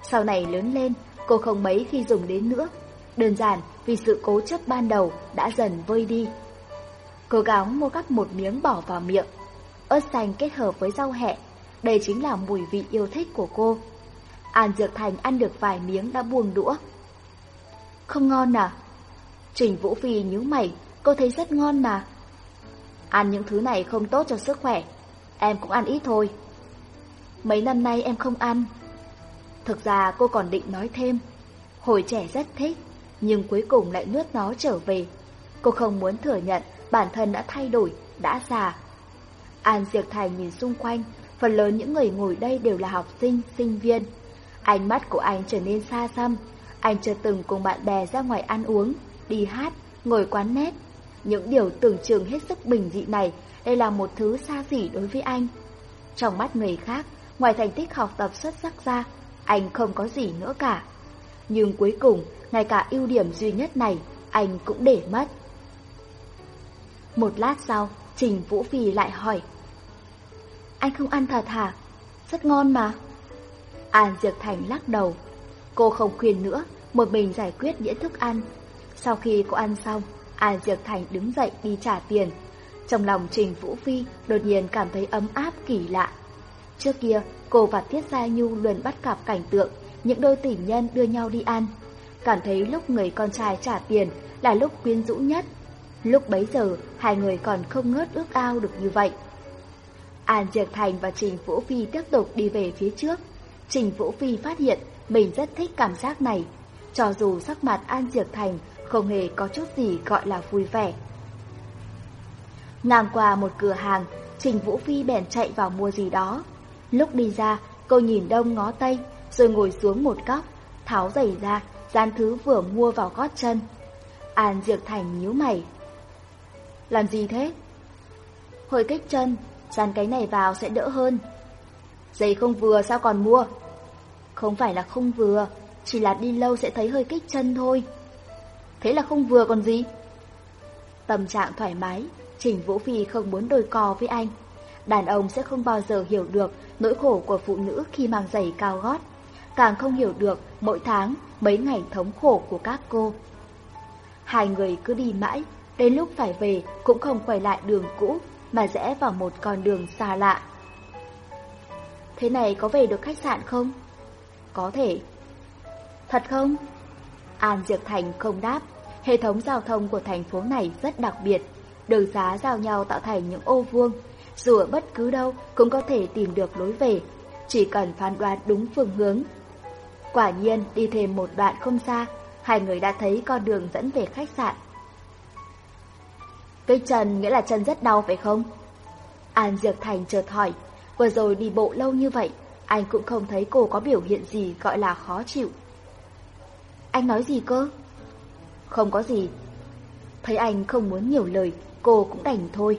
Sau này lớn lên, cô không mấy khi dùng đến nữa. Đơn giản vì sự cố chấp ban đầu đã dần vơi đi. Cố gắng mua các một miếng bỏ vào miệng. Ớt xanh kết hợp với rau hẹ, đây chính là mùi vị yêu thích của cô. An Dược Thành ăn được vài miếng đã buông đũa. Không ngon à? Trình Vũ Phi nhíu mày, cô thấy rất ngon mà. Ăn những thứ này không tốt cho sức khỏe, em cũng ăn ít thôi. Mấy năm nay em không ăn. Thực ra cô còn định nói thêm, hồi trẻ rất thích, nhưng cuối cùng lại nuốt nó trở về. Cô không muốn thừa nhận bản thân đã thay đổi, đã già. An Diệp Thành nhìn xung quanh, phần lớn những người ngồi đây đều là học sinh, sinh viên. Ánh mắt của anh trở nên xa xăm, anh chưa từng cùng bạn bè ra ngoài ăn uống, đi hát, ngồi quán nét. Những điều tưởng chừng hết sức bình dị này, đây là một thứ xa xỉ đối với anh. Trong mắt người khác, ngoài thành tích học tập xuất sắc ra, anh không có gì nữa cả. Nhưng cuối cùng, ngay cả ưu điểm duy nhất này, anh cũng để mất. Một lát sau, Trình Vũ Phi lại hỏi. Anh không ăn thật hả? Rất ngon mà. An Diệp Thành lắc đầu. Cô không khuyên nữa, một mình giải quyết đĩa thức ăn. Sau khi cô ăn xong, An Diệp Thành đứng dậy đi trả tiền. Trong lòng Trình Vũ Phi đột nhiên cảm thấy ấm áp kỳ lạ. Trước kia, cô và Tiết Gia Nhu luôn bắt gặp cảnh tượng những đôi tình nhân đưa nhau đi ăn. Cảm thấy lúc người con trai trả tiền là lúc quyến rũ nhất. Lúc bấy giờ, hai người còn không ngớt ước ao được như vậy. An Diệp Thành và Trình Vũ Phi tiếp tục đi về phía trước. Trình Vũ Phi phát hiện mình rất thích cảm giác này, cho dù sắc mặt An Diệp Thành không hề có chút gì gọi là vui vẻ. Ngang qua một cửa hàng, Trình Vũ Phi bèn chạy vào mua gì đó. Lúc đi ra, cô nhìn đông ngó tây, rồi ngồi xuống một góc, tháo giày ra, dán thứ vừa mua vào gót chân. An Diệp Thành nhíu mày. Làm gì thế? Hồi kích chân, dán cái này vào sẽ đỡ hơn. Giày không vừa sao còn mua? Không phải là không vừa, chỉ là đi lâu sẽ thấy hơi kích chân thôi. Thế là không vừa còn gì? Tâm trạng thoải mái, Trình Vũ Phi không muốn đôi co với anh. Đàn ông sẽ không bao giờ hiểu được nỗi khổ của phụ nữ khi mang giày cao gót. Càng không hiểu được mỗi tháng mấy ngày thống khổ của các cô. Hai người cứ đi mãi, đến lúc phải về cũng không quay lại đường cũ mà rẽ vào một con đường xa lạ. Thế này có về được khách sạn không? Có thể. Thật không? An Diệp Thành không đáp. Hệ thống giao thông của thành phố này rất đặc biệt. Đường xá giao nhau tạo thành những ô vuông. Dù ở bất cứ đâu cũng có thể tìm được lối về. Chỉ cần phán đoán đúng phương hướng. Quả nhiên đi thêm một đoạn không xa, hai người đã thấy con đường dẫn về khách sạn. Cây chân nghĩa là chân rất đau phải không? An Diệp Thành chợt hỏi, vừa rồi đi bộ lâu như vậy, anh cũng không thấy cô có biểu hiện gì gọi là khó chịu. Anh nói gì cơ? Không có gì. Thấy anh không muốn nhiều lời, cô cũng đành thôi.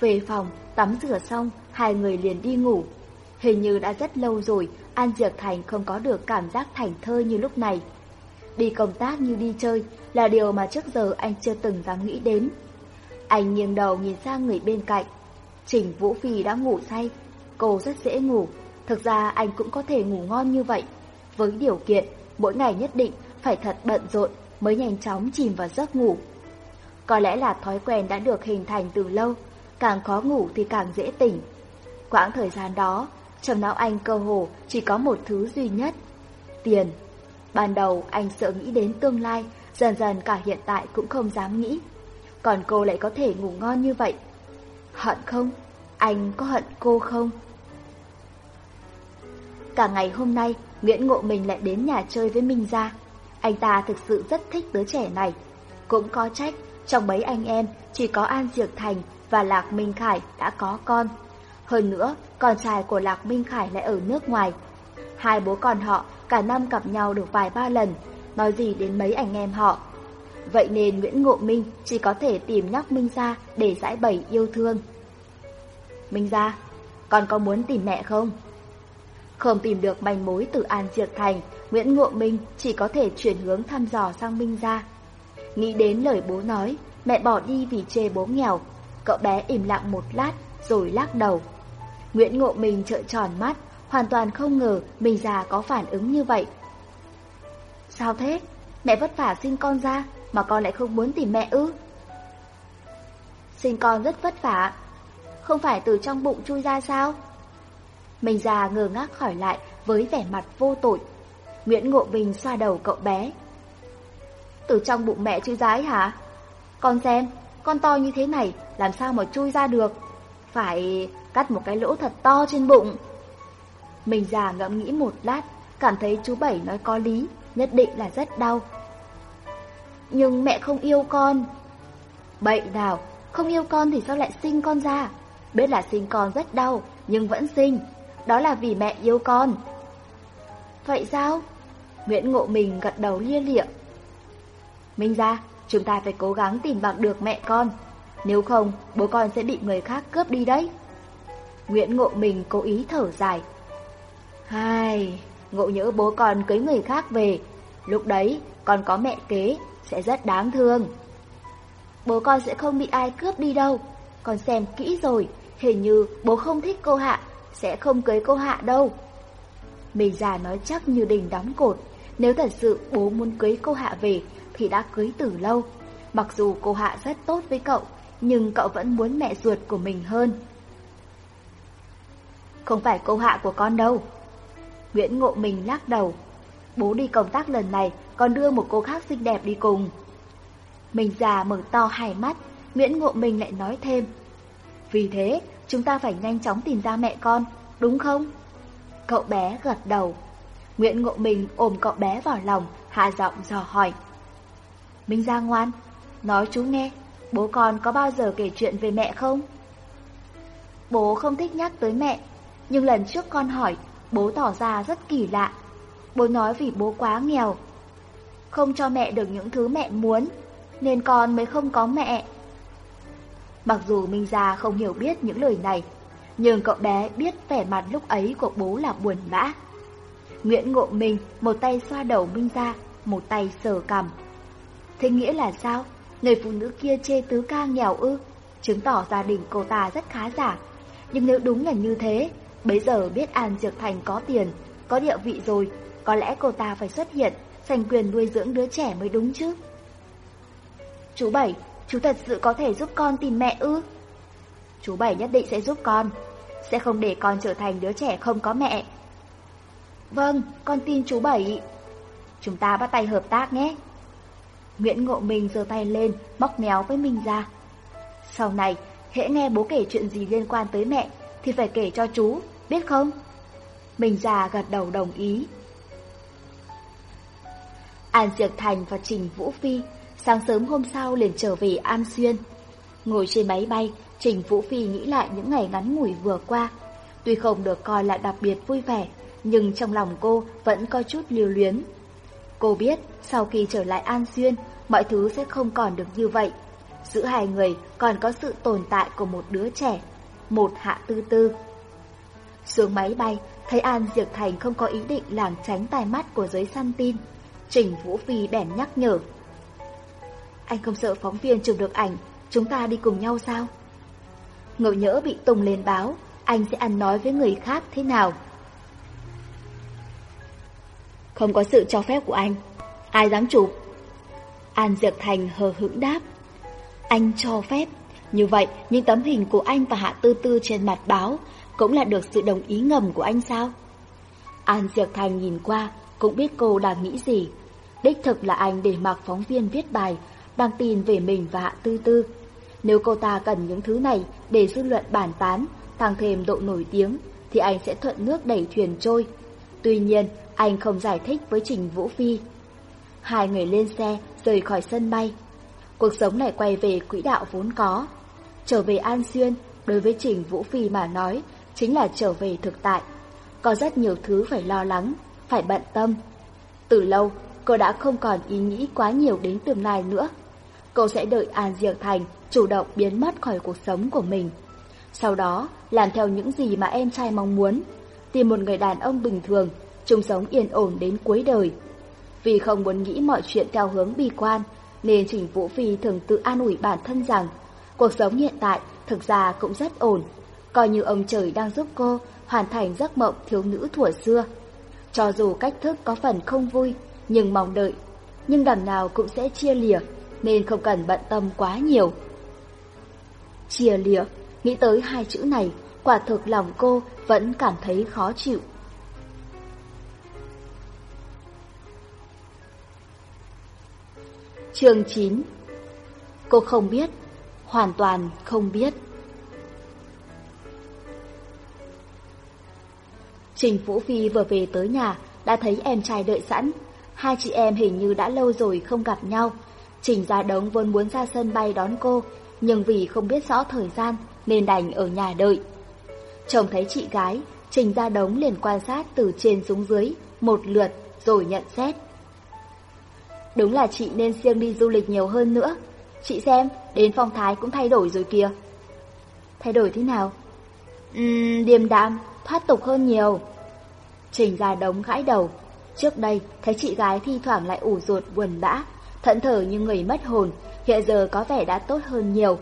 Về phòng, tắm rửa xong, hai người liền đi ngủ. Hình như đã rất lâu rồi, An Diệp Thành không có được cảm giác thành thơ như lúc này. Đi công tác như đi chơi là điều mà trước giờ anh chưa từng dám nghĩ đến. Anh nghiêng đầu nhìn sang người bên cạnh. Trình Vũ Phi đã ngủ say. Cô rất dễ ngủ. Thực ra anh cũng có thể ngủ ngon như vậy. Với điều kiện, mỗi ngày nhất định phải thật bận rộn mới nhanh chóng chìm vào giấc ngủ. Có lẽ là thói quen đã được hình thành từ lâu, càng khó ngủ thì càng dễ tỉnh. Quãng thời gian đó, trong não anh cơ hồ chỉ có một thứ duy nhất, tiền. Ban đầu anh sợ nghĩ đến tương lai, dần dần cả hiện tại cũng không dám nghĩ. Còn cô lại có thể ngủ ngon như vậy. Hận không? Anh có hận cô không? Cả ngày hôm nay, Nguyễn Ngộ mình lại đến nhà chơi với Minh Gia. Anh ta thực sự rất thích đứa trẻ này. Cũng có trách, trong mấy anh em chỉ có An Diệp Thành và Lạc Minh Khải đã có con. Hơn nữa, con trai của Lạc Minh Khải lại ở nước ngoài. Hai bố con họ cả năm gặp nhau được vài ba lần, nói gì đến mấy anh em họ. Vậy nên Nguyễn Ngộ Minh chỉ có thể tìm nhóc Minh ra để giải bày yêu thương. Minh ra, con có muốn tìm mẹ không? Không tìm được manh mối từ An Diệp Thành, Nguyễn Ngộ Minh chỉ có thể chuyển hướng thăm dò sang Minh ra. Nghĩ đến lời bố nói, mẹ bỏ đi vì chê bố nghèo. Cậu bé im lặng một lát, rồi lắc đầu. Nguyễn Ngộ Minh trợn tròn mắt, hoàn toàn không ngờ mình già có phản ứng như vậy. Sao thế? Mẹ vất vả sinh con ra, mà con lại không muốn tìm mẹ ư? Sinh con rất vất vả, không phải từ trong bụng chui ra sao? Mình già ngờ ngác hỏi lại với vẻ mặt vô tội. Nguyễn Ngộ Bình xoa đầu cậu bé. Từ trong bụng mẹ chui ra ấy hả? Con xem, con to như thế này, làm sao mà chui ra được? Phải cắt một cái lỗ thật to trên bụng. Mình già ngẫm nghĩ một lát, cảm thấy chú Bảy nói có lý, nhất định là rất đau. Nhưng mẹ không yêu con. Bậy nào, không yêu con thì sao lại sinh con ra? Biết là sinh con rất đau, nhưng vẫn sinh. Đó là vì mẹ yêu con. Vậy sao? Nguyễn Ngộ Mình gật đầu lia lịa. Minh ra, chúng ta phải cố gắng tìm bằng được mẹ con. Nếu không, bố con sẽ bị người khác cướp đi đấy. Nguyễn Ngộ Mình cố ý thở dài. Hai, ngộ nhỡ bố con cưới người khác về. Lúc đấy, con có mẹ kế, sẽ rất đáng thương. Bố con sẽ không bị ai cướp đi đâu. Con xem kỹ rồi, hình như bố không thích cô Hạ, sẽ không cưới cô Hạ đâu. Mình già nói chắc như đình đóng cột, nếu thật sự bố muốn cưới cô Hạ về thì đã cưới từ lâu. Mặc dù cô Hạ rất tốt với cậu, nhưng cậu vẫn muốn mẹ ruột của mình hơn. Không phải cô Hạ của con đâu. Nguyễn Ngộ Mình lắc đầu. Bố đi công tác lần này còn đưa một cô khác xinh đẹp đi cùng. Mình già mở to hai mắt, Nguyễn Ngộ Mình lại nói thêm. Vì thế, chúng ta phải nhanh chóng tìm ra mẹ con, đúng không? Cậu bé gật đầu. Nguyễn Ngộ Mình ôm cậu bé vào lòng, hạ giọng dò hỏi. Minh ra ngoan, nói chú nghe, bố con có bao giờ kể chuyện về mẹ không? Bố không thích nhắc tới mẹ, nhưng lần trước con hỏi, bố tỏ ra rất kỳ lạ. Bố nói vì bố quá nghèo, không cho mẹ được những thứ mẹ muốn, nên con mới không có mẹ. Mặc dù Minh Gia không hiểu biết những lời này, nhưng cậu bé biết vẻ mặt lúc ấy của bố là buồn bã. Nguyễn Ngộ Minh một tay xoa đầu Minh Gia, một tay sờ cằm. Thế nghĩa là sao? Người phụ nữ kia chê tứ ca nghèo ư? Chứng tỏ gia đình cô ta rất khá giả. Nhưng nếu đúng là như thế, bây giờ biết An Diệp Thành có tiền, có địa vị rồi, có lẽ cô ta phải xuất hiện, giành quyền nuôi dưỡng đứa trẻ mới đúng chứ. Chú Bảy, chú thật sự có thể giúp con tìm mẹ ư? Chú Bảy nhất định sẽ giúp con, sẽ không để con trở thành đứa trẻ không có mẹ. Vâng, con tin chú Bảy. Chúng ta bắt tay hợp tác nhé. Nguyễn Ngộ Minh giơ tay lên, móc méo với mình ra. Sau này, hễ nghe bố kể chuyện gì liên quan tới mẹ, thì phải kể cho chú, biết không? mình già gật đầu đồng ý. An Diệp Thành và Trình Vũ Phi sáng sớm hôm sau liền trở về An Xuyên. Ngồi trên máy bay, Trình Vũ Phi nghĩ lại những ngày ngắn ngủi vừa qua. Tuy không được coi là đặc biệt vui vẻ, nhưng trong lòng cô vẫn có chút lưu luyến. Cô biết, sau khi trở lại An Xuyên, mọi thứ sẽ không còn được như vậy. Giữa hai người còn có sự tồn tại của một đứa trẻ, một hạ tư tư. Xuống máy bay, thấy An Diệp Thành không có ý định lảng tránh tai mắt của giới săn tin. Trình Vũ Phi bèn nhắc nhở. Anh không sợ phóng viên chụp được ảnh, chúng ta đi cùng nhau sao? Ngộ nhỡ bị tùng lên báo, anh sẽ ăn nói với người khác thế nào? Không có sự cho phép của anh, ai dám chụp? An Diệp Thành hờ hững đáp. Anh cho phép, như vậy những tấm hình của anh và Hạ Tư Tư trên mặt báo cũng là được sự đồng ý ngầm của anh sao? An Diệp Thành nhìn qua, cũng biết cô đang nghĩ gì. Đích thực là anh để mặc phóng viên viết bài, đăng tin về mình và Hạ Tư Tư. Nếu cô ta cần những thứ này để dư luận bàn tán, tăng thêm độ nổi tiếng, thì anh sẽ thuận nước đẩy thuyền trôi. Tuy nhiên, anh không giải thích với Trình Vũ Phi. Hai người lên xe, rời khỏi sân bay. Cuộc sống này quay về quỹ đạo vốn có. Trở về An Xuyên, đối với Trình Vũ Phi mà nói, chính là trở về thực tại. Có rất nhiều thứ phải lo lắng, phải bận tâm. Từ lâu, cô đã không còn ý nghĩ quá nhiều đến tương lai nữa. Cô sẽ đợi An Diệc Thành chủ động biến mất khỏi cuộc sống của mình. Sau đó, làm theo những gì mà em trai mong muốn, tìm một người đàn ông bình thường, chung sống yên ổn đến cuối đời. Vì không muốn nghĩ mọi chuyện theo hướng bi quan, nên Trình Vũ Phi thường tự an ủi bản thân rằng cuộc sống hiện tại thực ra cũng rất ổn, coi như ông trời đang giúp cô hoàn thành giấc mộng thiếu nữ thuở xưa. Cho dù cách thức có phần không vui, nhưng mong đợi, nhưng đằng nào cũng sẽ chia lìa, nên không cần bận tâm quá nhiều. Chia lìa, nghĩ tới hai chữ này, quả thực lòng cô vẫn cảm thấy khó chịu. Chương 9 Cô không biết, hoàn toàn không biết. Trình Vũ Phi vừa về tới nhà, đã thấy em trai đợi sẵn. Hai chị em hình như đã lâu rồi không gặp nhau. Trình Gia Đống vốn muốn ra sân bay đón cô, nhưng vì không biết rõ thời gian nên đành ở nhà đợi. Chồng thấy chị gái, Trình Gia Đống liền quan sát từ trên xuống dưới, một lượt rồi nhận xét. Đúng là chị nên siêng đi du lịch nhiều hơn nữa. Chị xem, đến phong thái cũng thay đổi rồi kìa. Thay đổi thế nào? Uhm, điềm đạm, thoát tục hơn nhiều. Trình ra đống gãi đầu. Trước đây, thấy chị gái thi thoảng lại ủ ruột buồn bã, thẫn thờ như người mất hồn, hiện giờ có vẻ đã tốt hơn nhiều.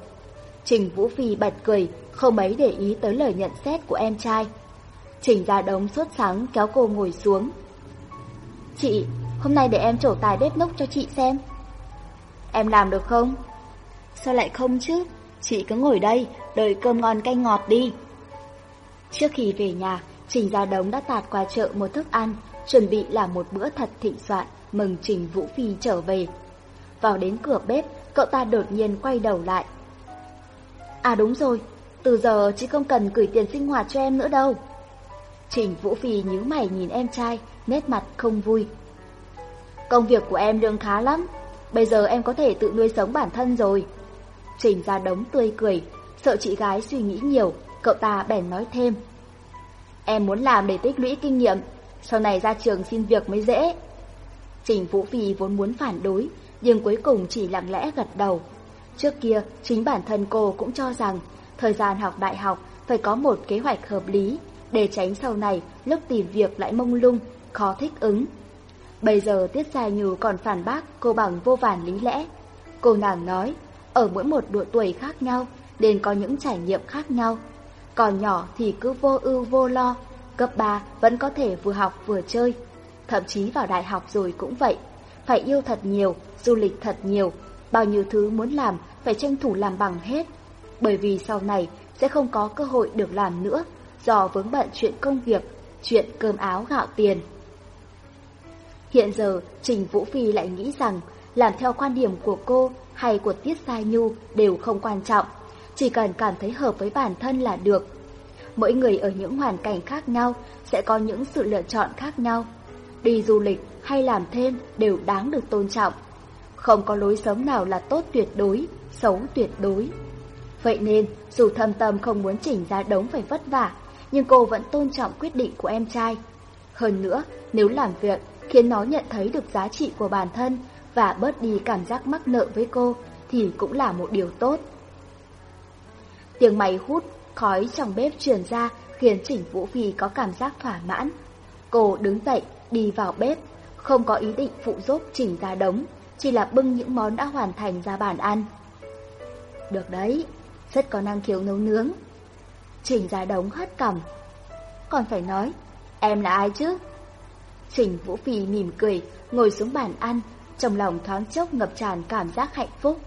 Trình Vũ Phi bật cười, không mấy để ý tới lời nhận xét của em trai. Trình ra đống suốt sáng kéo cô ngồi xuống. Chị, hôm nay để em trổ tài bếp núc cho chị xem. Em làm được không? Sao lại không chứ? Chị cứ ngồi đây, đợi cơm ngon canh ngọt đi. Trước khi về nhà, Trình Gia Đống đã tạt qua chợ một thức ăn, chuẩn bị làm một bữa thật thịnh soạn, mừng Trình Vũ Phi trở về. Vào đến cửa bếp, cậu ta đột nhiên quay đầu lại. À đúng rồi, từ giờ chị không cần gửi tiền sinh hoạt cho em nữa đâu. Trình Vũ Phi nhíu mày nhìn em trai, nét mặt không vui. Công việc của em lương khá lắm, bây giờ em có thể tự nuôi sống bản thân rồi. Trình Gia Đống tươi cười, sợ chị gái suy nghĩ nhiều, cậu ta bèn nói thêm. Em muốn làm để tích lũy kinh nghiệm, sau này ra trường xin việc mới dễ. Trình Vũ Phi vốn muốn phản đối, nhưng cuối cùng chỉ lặng lẽ gật đầu. Trước kia, chính bản thân cô cũng cho rằng thời gian học đại học phải có một kế hoạch hợp lý, để tránh sau này lúc tìm việc lại mông lung, khó thích ứng. Bây giờ Tiết Gia Nhu còn phản bác cô bằng vô vàn lý lẽ. Cô nàng nói, ở mỗi một độ tuổi khác nhau, nên có những trải nghiệm khác nhau. Còn nhỏ thì cứ vô ưu vô lo, cấp 3 vẫn có thể vừa học vừa chơi. Thậm chí vào đại học rồi cũng vậy, phải yêu thật nhiều, du lịch thật nhiều, bao nhiêu thứ muốn làm phải tranh thủ làm bằng hết. Bởi vì sau này sẽ không có cơ hội được làm nữa, do vướng bận chuyện công việc, chuyện cơm áo gạo tiền. Hiện giờ, Trình Vũ Phi lại nghĩ rằng làm theo quan điểm của cô hay của Tiết Sai Nhu đều không quan trọng, chỉ cần cảm thấy hợp với bản thân là được. Mỗi người ở những hoàn cảnh khác nhau sẽ có những sự lựa chọn khác nhau. Đi du lịch hay làm thêm đều đáng được tôn trọng. Không có lối sống nào là tốt tuyệt đối, xấu tuyệt đối. Vậy nên, dù thâm tâm không muốn chỉnh ra đống phải vất vả, nhưng cô vẫn tôn trọng quyết định của em trai. Hơn nữa, nếu làm việc khiến nó nhận thấy được giá trị của bản thân, và bớt đi cảm giác mắc nợ với cô thì cũng là một điều tốt. Tiếng máy hút, khói trong bếp truyền ra khiến Trình Vũ Phi có cảm giác thỏa mãn. Cô đứng dậy, đi vào bếp, không có ý định phụ giúp Trình ra đống, chỉ là bưng những món đã hoàn thành ra bàn ăn. Được đấy, rất có năng khiếu nấu nướng. Trình ra đống hất cằm. Còn phải nói, em là ai chứ? Trình Vũ Phi mỉm cười, ngồi xuống bàn ăn, trong lòng thoáng chốc ngập tràn cảm giác hạnh phúc.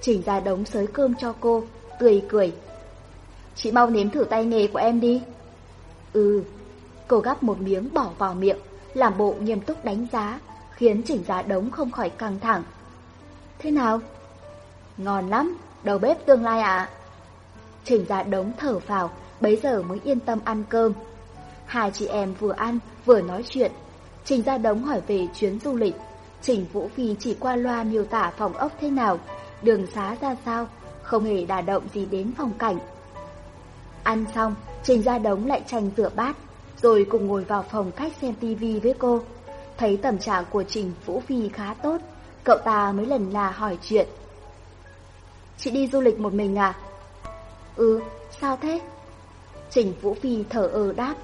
Trình ra đống sới cơm cho cô, tươi cười. Chị mau nếm thử tay nghề của em đi. Ừ, cô gắp một miếng bỏ vào miệng, làm bộ nghiêm túc đánh giá, khiến chỉnh giá đống không khỏi căng thẳng. Thế nào? Ngon lắm, đầu bếp tương lai ạ. À? Trình đống thở vào, bấy giờ mới yên tâm ăn cơm. Hai chị em vừa ăn, vừa nói chuyện. Trình ra đống hỏi về chuyến du lịch. Trình Vũ Phi chỉ qua loa miêu tả phòng ốc thế nào, đường xá ra sao, không hề đả động gì đến phong cảnh. Ăn xong, Trình ra đống lại tranh rửa bát, rồi cùng ngồi vào phòng khách xem tivi với cô. Thấy tâm trạng của Trình Vũ Phi khá tốt, cậu ta mới lần là hỏi chuyện. Chị đi du lịch một mình à? Ừ, sao thế? Trình Vũ Phi thở ơ đáp.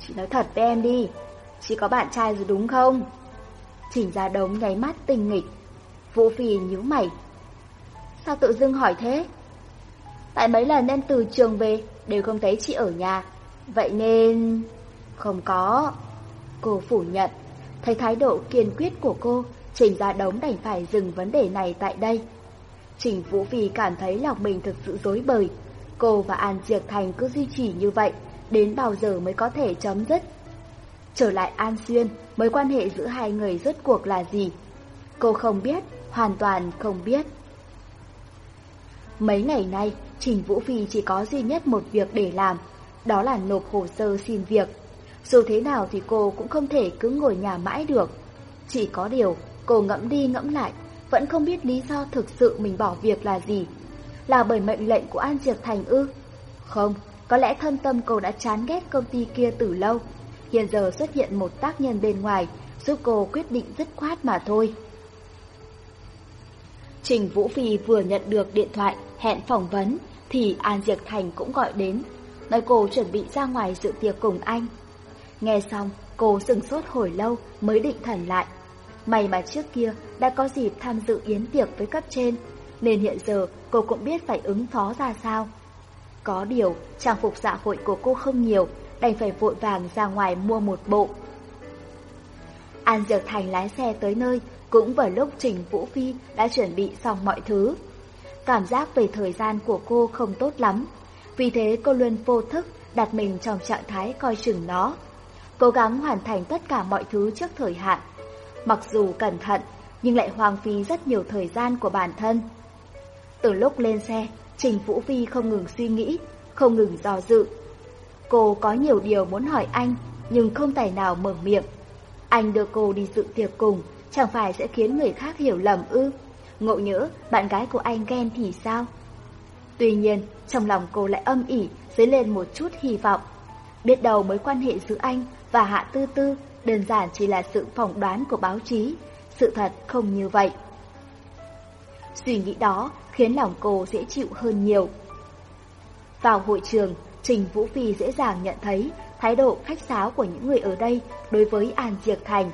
Chị nói thật với em đi, chị có bạn trai rồi đúng không? Trình ra đống nháy mắt tinh nghịch. Vũ Phi nhíu mày. Sao tự dưng hỏi thế? Tại mấy lần em từ trường về đều không thấy chị ở nhà. Vậy nên... Không có. Cô phủ nhận. Thấy thái độ kiên quyết của cô, Trình gia đống đành phải dừng vấn đề này tại đây. Trình Vũ vì cảm thấy lòng mình thực sự dối bời. Cô và An Diệp Thành cứ duy trì như vậy, đến bao giờ mới có thể chấm dứt. Trở lại An Xuyên, mối quan hệ giữa hai người rốt cuộc là gì? Cô không biết, hoàn toàn không biết. Mấy ngày nay, Trình Vũ Phi chỉ có duy nhất một việc để làm, đó là nộp hồ sơ xin việc. Dù thế nào thì cô cũng không thể cứ ngồi nhà mãi được. Chỉ có điều, cô ngẫm đi ngẫm lại, vẫn không biết lý do thực sự mình bỏ việc là gì. Là bởi mệnh lệnh của An Diệp Thành ư? Không, có lẽ thân tâm cô đã chán ghét công ty kia từ lâu. Hiện giờ xuất hiện một tác nhân bên ngoài, giúp cô quyết định dứt khoát mà thôi. Trình Vũ Phi vừa nhận được điện thoại hẹn phỏng vấn, thì An Diệc Thành cũng gọi đến, nói cô chuẩn bị ra ngoài dự tiệc cùng anh. Nghe xong, cô sừng sốt hồi lâu mới định thần lại. May mà trước kia đã có dịp tham dự yến tiệc với cấp trên, nên hiện giờ cô cũng biết phải ứng phó ra sao. Có điều, trang phục dạ hội của cô không nhiều, đành phải vội vàng ra ngoài mua một bộ. An Dược Thành lái xe tới nơi, cũng vào lúc Trình Vũ Phi đã chuẩn bị xong mọi thứ. Cảm giác về thời gian của cô không tốt lắm, vì thế cô luôn vô thức đặt mình trong trạng thái coi chừng nó. Cố gắng hoàn thành tất cả mọi thứ trước thời hạn. Mặc dù cẩn thận, nhưng lại hoang phí rất nhiều thời gian của bản thân. Từ lúc lên xe, Trình Vũ Phi không ngừng suy nghĩ, không ngừng dò dự. Cô có nhiều điều muốn hỏi anh, nhưng không tài nào mở miệng. Anh đưa cô đi dự tiệc cùng, chẳng phải sẽ khiến người khác hiểu lầm ư? Ngộ nhỡ bạn gái của anh ghen thì sao? Tuy nhiên, trong lòng cô lại âm ỉ, dấy lên một chút hy vọng. Biết đầu mối quan hệ giữa anh và Hạ Tư Tư đơn giản chỉ là sự phỏng đoán của báo chí, sự thật không như vậy. Suy nghĩ đó khiến lòng cô dễ chịu hơn nhiều. Vào hội trường, Trình Vũ Phi dễ dàng nhận thấy thái độ khách sáo của những người ở đây đối với An Diệc Thành.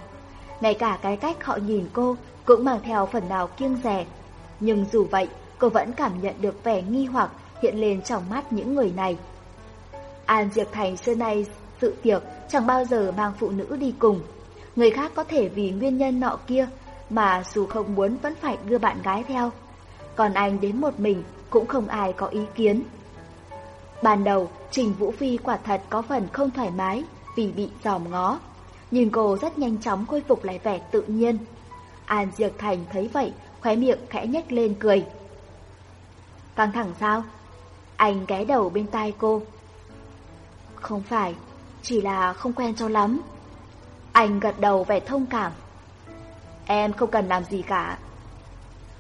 Ngay cả cái cách họ nhìn cô cũng mang theo phần nào kiêng dè, Nhưng dù vậy, cô vẫn cảm nhận được vẻ nghi hoặc hiện lên trong mắt những người này. An Diệp Thành xưa nay sự tiệc chẳng bao giờ mang phụ nữ đi cùng. Người khác có thể vì nguyên nhân nọ kia mà dù không muốn vẫn phải đưa bạn gái theo. Còn anh đến một mình cũng không ai có ý kiến. Ban đầu, Trình Vũ Phi quả thật có phần không thoải mái vì bị dòm ngó. Nhưng cô rất nhanh chóng khôi phục lại vẻ tự nhiên. An Diệc Thành thấy vậy, khóe miệng khẽ nhếch lên cười. Căng thẳng sao? Anh ghé đầu bên tai cô. Không phải, chỉ là không quen cho lắm. Anh gật đầu vẻ thông cảm. Em không cần làm gì cả.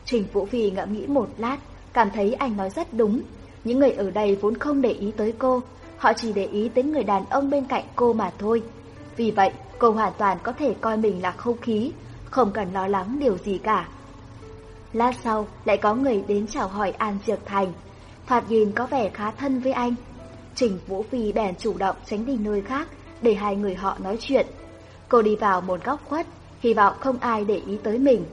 Trình Vũ Phi ngẫm nghĩ một lát, cảm thấy anh nói rất đúng. Những người ở đây vốn không để ý tới cô, họ chỉ để ý tới người đàn ông bên cạnh cô mà thôi. Vì vậy, cô hoàn toàn có thể coi mình là không khí, không cần lo lắng điều gì cả. Lát sau lại có người đến chào hỏi An Diệp Thành, thoạt nhìn có vẻ khá thân với anh. Trình Vũ Phi bèn chủ động tránh đi nơi khác để hai người họ nói chuyện. Cô đi vào một góc khuất, hy vọng không ai để ý tới mình.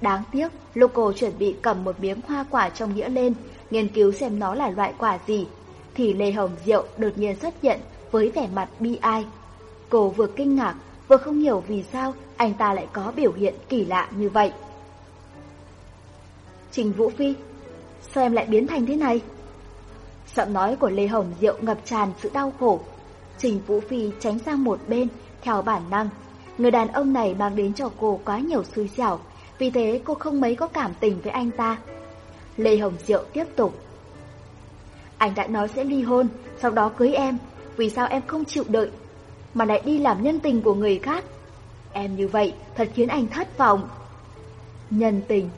Đáng tiếc, lúc cô chuẩn bị cầm một miếng hoa quả trong nghĩa lên, nghiên cứu xem nó là loại quả gì, thì Lê Hồng Diệu đột nhiên xuất hiện với vẻ mặt bi ai. Cô vừa kinh ngạc, vừa không hiểu vì sao anh ta lại có biểu hiện kỳ lạ như vậy. Trình Vũ Phi, sao em lại biến thành thế này? Giọng nói của Lê Hồng Diệu ngập tràn sự đau khổ. Trình Vũ Phi tránh sang một bên, theo bản năng. Người đàn ông này mang đến cho cô quá nhiều xui xẻo, vì thế cô không mấy có cảm tình với anh ta. Lê Hồng Diệu tiếp tục. Anh đã nói sẽ ly hôn, sau đó cưới em, vì sao em không chịu đợi, mà lại đi làm nhân tình của người khác? Em như vậy thật khiến anh thất vọng. Nhân tình.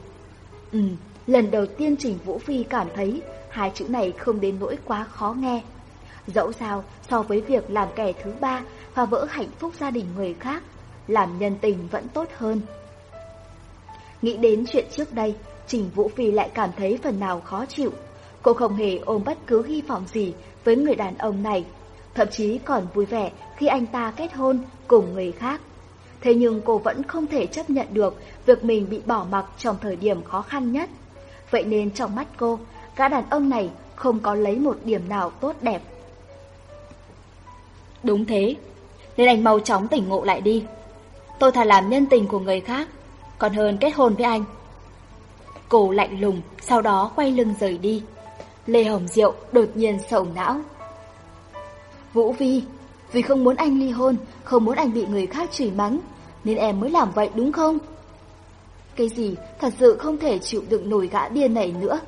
Ừ, lần đầu tiên Trình Vũ Phi cảm thấy hai chữ này không đến nỗi quá khó nghe. Dẫu sao, so với việc làm kẻ thứ ba và vỡ hạnh phúc gia đình người khác, làm nhân tình vẫn tốt hơn. Nghĩ đến chuyện trước đây, Trình Vũ Phi lại cảm thấy phần nào khó chịu. Cô không hề ôm bất cứ hy vọng gì với người đàn ông này, thậm chí còn vui vẻ khi anh ta kết hôn cùng người khác. Thế nhưng cô vẫn không thể chấp nhận được việc mình bị bỏ mặc trong thời điểm khó khăn nhất. Vậy nên trong mắt cô, gã đàn ông này không có lấy một điểm nào tốt đẹp. Đúng thế, nên anh mau chóng tỉnh ngộ lại đi. Tôi thà làm nhân tình của người khác, còn hơn kết hôn với anh. Cô lạnh lùng, sau đó quay lưng rời đi. Lê Hồng Diệu đột nhiên sầu não. Vũ Vi, vì không muốn anh ly hôn, không muốn anh bị người khác chửi mắng, nên em mới làm vậy đúng không? Cái gì thật sự không thể chịu đựng nổi gã điên này nữa.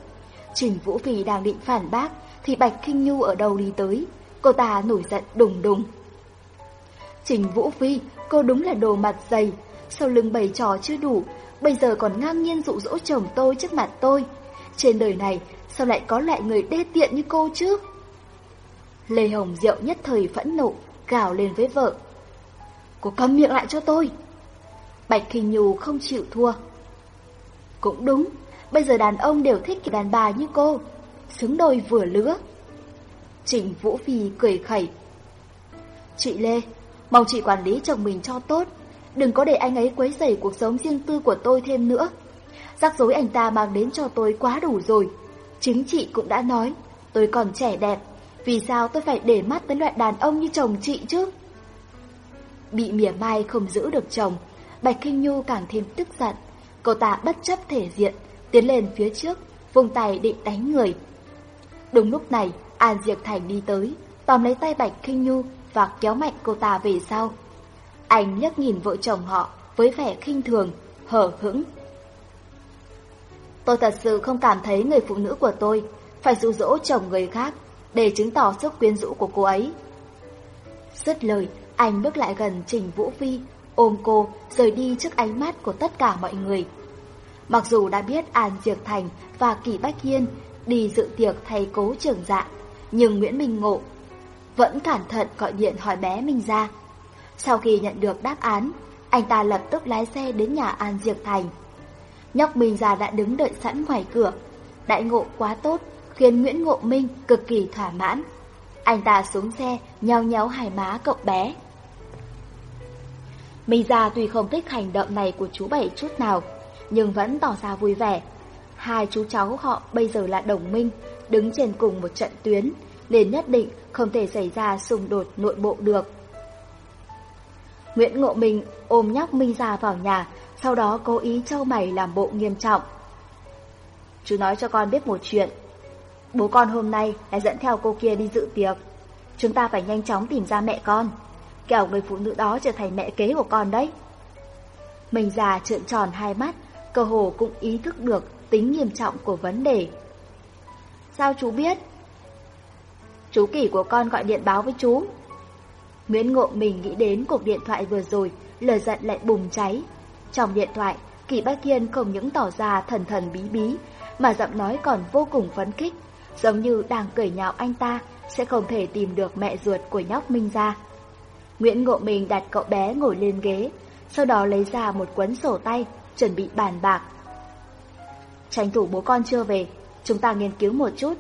Trình Vũ Phi đang định phản bác, thì Bạch Kinh Nhu ở đầu đi tới. Cô ta nổi giận đùng đùng. Trình Vũ Phi, cô đúng là đồ mặt dày. Sau lưng bày trò chưa đủ, bây giờ còn ngang nhiên dụ dỗ chồng tôi trước mặt tôi. Trên đời này, sao lại có loại người đê tiện như cô chứ? Lê Hồng Diệu nhất thời phẫn nộ, gào lên với vợ. Cô cấm miệng lại cho tôi. Bạch Kinh Nhu không chịu thua. Cũng đúng, bây giờ đàn ông đều thích kiểu đàn bà như cô, xứng đôi vừa lứa. Trình Vũ Phi cười khẩy. Chị Lê, mong chị quản lý chồng mình cho tốt, đừng có để anh ấy quấy rầy cuộc sống riêng tư của tôi thêm nữa. Rắc rối anh ta mang đến cho tôi quá đủ rồi. Chính chị cũng đã nói, tôi còn trẻ đẹp, vì sao tôi phải để mắt tới loại đàn ông như chồng chị chứ? Bị mỉa mai không giữ được chồng, Bạch Kinh Nhu càng thêm tức giận. Cô ta bất chấp thể diện, tiến lên phía trước, vùng tay định đánh người. Đúng lúc này, An Diệp Thành đi tới, tóm lấy tay Bạch Kinh Nhu và kéo mạnh cô ta về sau. Anh nhấc nhìn vợ chồng họ với vẻ khinh thường, hở hững. Tôi thật sự không cảm thấy người phụ nữ của tôi phải dụ dỗ chồng người khác để chứng tỏ sức quyến rũ của cô ấy. Dứt lời, anh bước lại gần Trình Vũ Phi, ôm cô, rời đi trước ánh mắt của tất cả mọi người. Mặc dù đã biết An Diệp Thành và Kỳ Bách Hiên đi dự tiệc thay cố trưởng dạ, nhưng Nguyễn Minh Ngộ vẫn cẩn thận gọi điện hỏi bé Minh ra. Sau khi nhận được đáp án, anh ta lập tức lái xe đến nhà An Diệp Thành. Nhóc Minh già đã đứng đợi sẵn ngoài cửa. Đại ngộ quá tốt, khiến Nguyễn Ngộ Minh cực kỳ thỏa mãn. Anh ta xuống xe, nhao nhéo hai má cậu bé. Minh Gia tuy không thích hành động này của chú Bảy chút nào, nhưng vẫn tỏ ra vui vẻ. Hai chú cháu họ bây giờ là đồng minh, đứng trên cùng một trận tuyến, nên nhất định không thể xảy ra xung đột nội bộ được. Nguyễn Ngộ Minh ôm nhóc Minh Gia vào nhà, sau đó cố ý trâu mày làm bộ nghiêm trọng. Chú nói cho con biết một chuyện. Bố con hôm nay lại dẫn theo cô kia đi dự tiệc. Chúng ta phải nhanh chóng tìm ra mẹ con. Kẻo người phụ nữ đó trở thành mẹ kế của con đấy. mình già trợn tròn hai mắt, cơ hồ cũng ý thức được tính nghiêm trọng của vấn đề. Sao chú biết? Chú kỷ của con gọi điện báo với chú. Nguyễn Ngộ mình nghĩ đến cuộc điện thoại vừa rồi, lời giận lại bùng cháy. Trong điện thoại, Kỳ Bách Thiên không những tỏ ra thần thần bí bí, mà giọng nói còn vô cùng phấn khích, giống như đang cười nhạo anh ta sẽ không thể tìm được mẹ ruột của nhóc Minh ra. Nguyễn Ngộ Minh đặt cậu bé ngồi lên ghế, sau đó lấy ra một cuốn sổ tay, chuẩn bị bàn bạc. Tranh thủ bố con chưa về, chúng ta nghiên cứu một chút,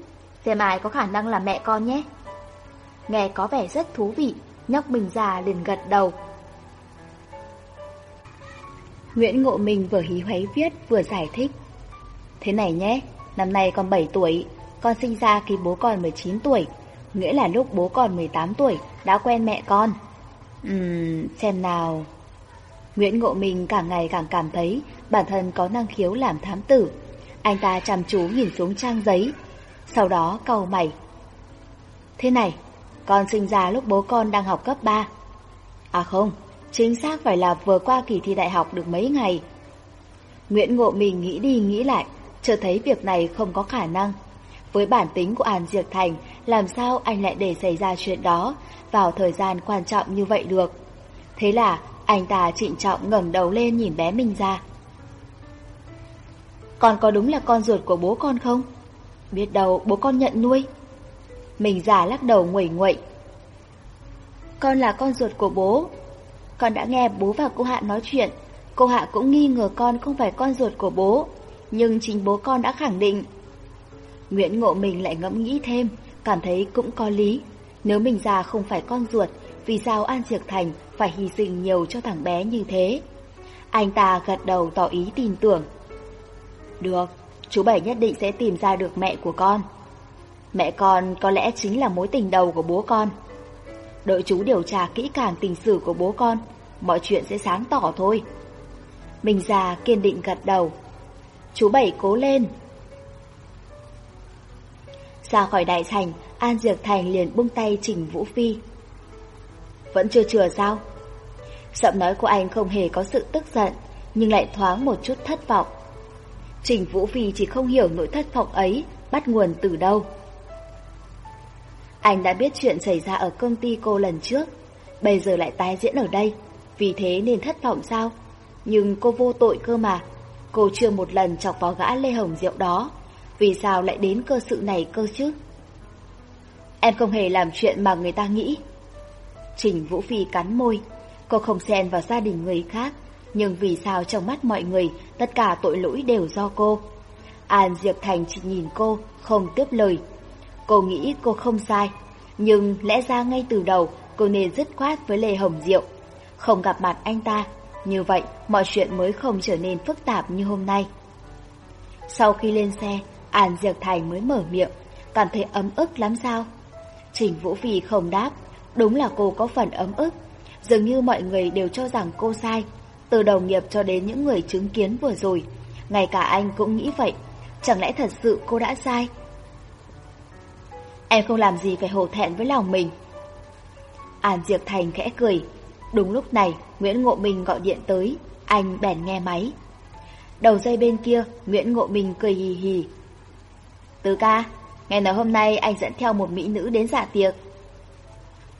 xem ai có khả năng là mẹ con nhé. Nghe có vẻ rất thú vị, nhóc Minh già liền gật đầu. Nguyễn Ngộ Minh vừa hí hoáy viết vừa giải thích. Thế này nhé, năm nay con 7 tuổi, con sinh ra khi bố còn 19 tuổi, nghĩa là lúc bố còn 18 tuổi đã quen mẹ con. Ừm, xem nào... Nguyễn Ngộ Minh càng ngày càng cảm thấy bản thân có năng khiếu làm thám tử. Anh ta chăm chú nhìn xuống trang giấy, sau đó cau mày. Thế này, con sinh ra lúc bố con đang học cấp 3. À không, chính xác phải là vừa qua kỳ thi đại học được mấy ngày. Nguyễn Ngộ Minh nghĩ đi nghĩ lại, chưa thấy việc này không có khả năng. Với bản tính của An Diệp Thành, làm sao anh lại để xảy ra chuyện đó vào thời gian quan trọng như vậy được? Thế là anh ta trịnh trọng ngẩng đầu lên nhìn bé mình ra. Con có đúng là con ruột của bố con không? Biết đâu bố con nhận nuôi. Mình già lắc đầu nguẩy nguậy. Con là con ruột của bố. Con đã nghe bố và cô Hạ nói chuyện. Cô Hạ cũng nghi ngờ con không phải con ruột của bố. Nhưng chính bố con đã khẳng định. Nguyễn Ngộ Minh lại ngẫm nghĩ thêm, cảm thấy cũng có lý. Nếu mình già không phải con ruột, vì sao An Diệc Thành phải hy sinh nhiều cho thằng bé như thế? Anh ta gật đầu tỏ ý tin tưởng. Được, chú Bảy nhất định sẽ tìm ra được mẹ của con. Mẹ con có lẽ chính là mối tình đầu của bố con. Đợi chú điều tra kỹ càng tình sử của bố con, mọi chuyện sẽ sáng tỏ thôi. Mình già kiên định gật đầu. Chú Bảy cố lên. Ra khỏi đại sảnh, An Diệp Thành liền buông tay Trình Vũ Phi. Vẫn chưa chừa sao? Giọng nói của anh không hề có sự tức giận, nhưng lại thoáng một chút thất vọng. Trình Vũ Phi chỉ không hiểu nỗi thất vọng ấy bắt nguồn từ đâu. Anh đã biết chuyện xảy ra ở công ty cô lần trước, bây giờ lại tái diễn ở đây, vì thế nên thất vọng sao? Nhưng cô vô tội cơ mà, cô chưa một lần chọc vào gã Lê Hồng Diệu đó, vì sao lại đến cơ sự này cơ chứ? Em không hề làm chuyện mà người ta nghĩ. Trình Vũ Phi cắn môi, cô không xen vào gia đình người khác, nhưng vì sao trong mắt mọi người tất cả tội lỗi đều do cô? An Diệp Thành chỉ nhìn cô, không tiếp lời. Cô nghĩ cô không sai, nhưng lẽ ra ngay từ đầu cô nên dứt khoát với Lê Hồng Diệu. Không gặp mặt anh ta, như vậy mọi chuyện mới không trở nên phức tạp như hôm nay. Sau khi lên xe, An Diệp Thành mới mở miệng, cảm thấy ấm ức lắm sao? Trình Vũ Phi không đáp, đúng là cô có phần ấm ức. Dường như mọi người đều cho rằng cô sai, từ đồng nghiệp cho đến những người chứng kiến vừa rồi. Ngay cả anh cũng nghĩ vậy, chẳng lẽ thật sự cô đã sai? Em không làm gì phải hổ thẹn với lòng mình. An Diệp Thành khẽ cười. Đúng lúc này, Nguyễn Ngộ Minh gọi điện tới, anh bèn nghe máy. Đầu dây bên kia, Nguyễn Ngộ Minh cười hì hì. Tứ ca, Nghe nói hôm nay anh dẫn theo một mỹ nữ đến dạ tiệc.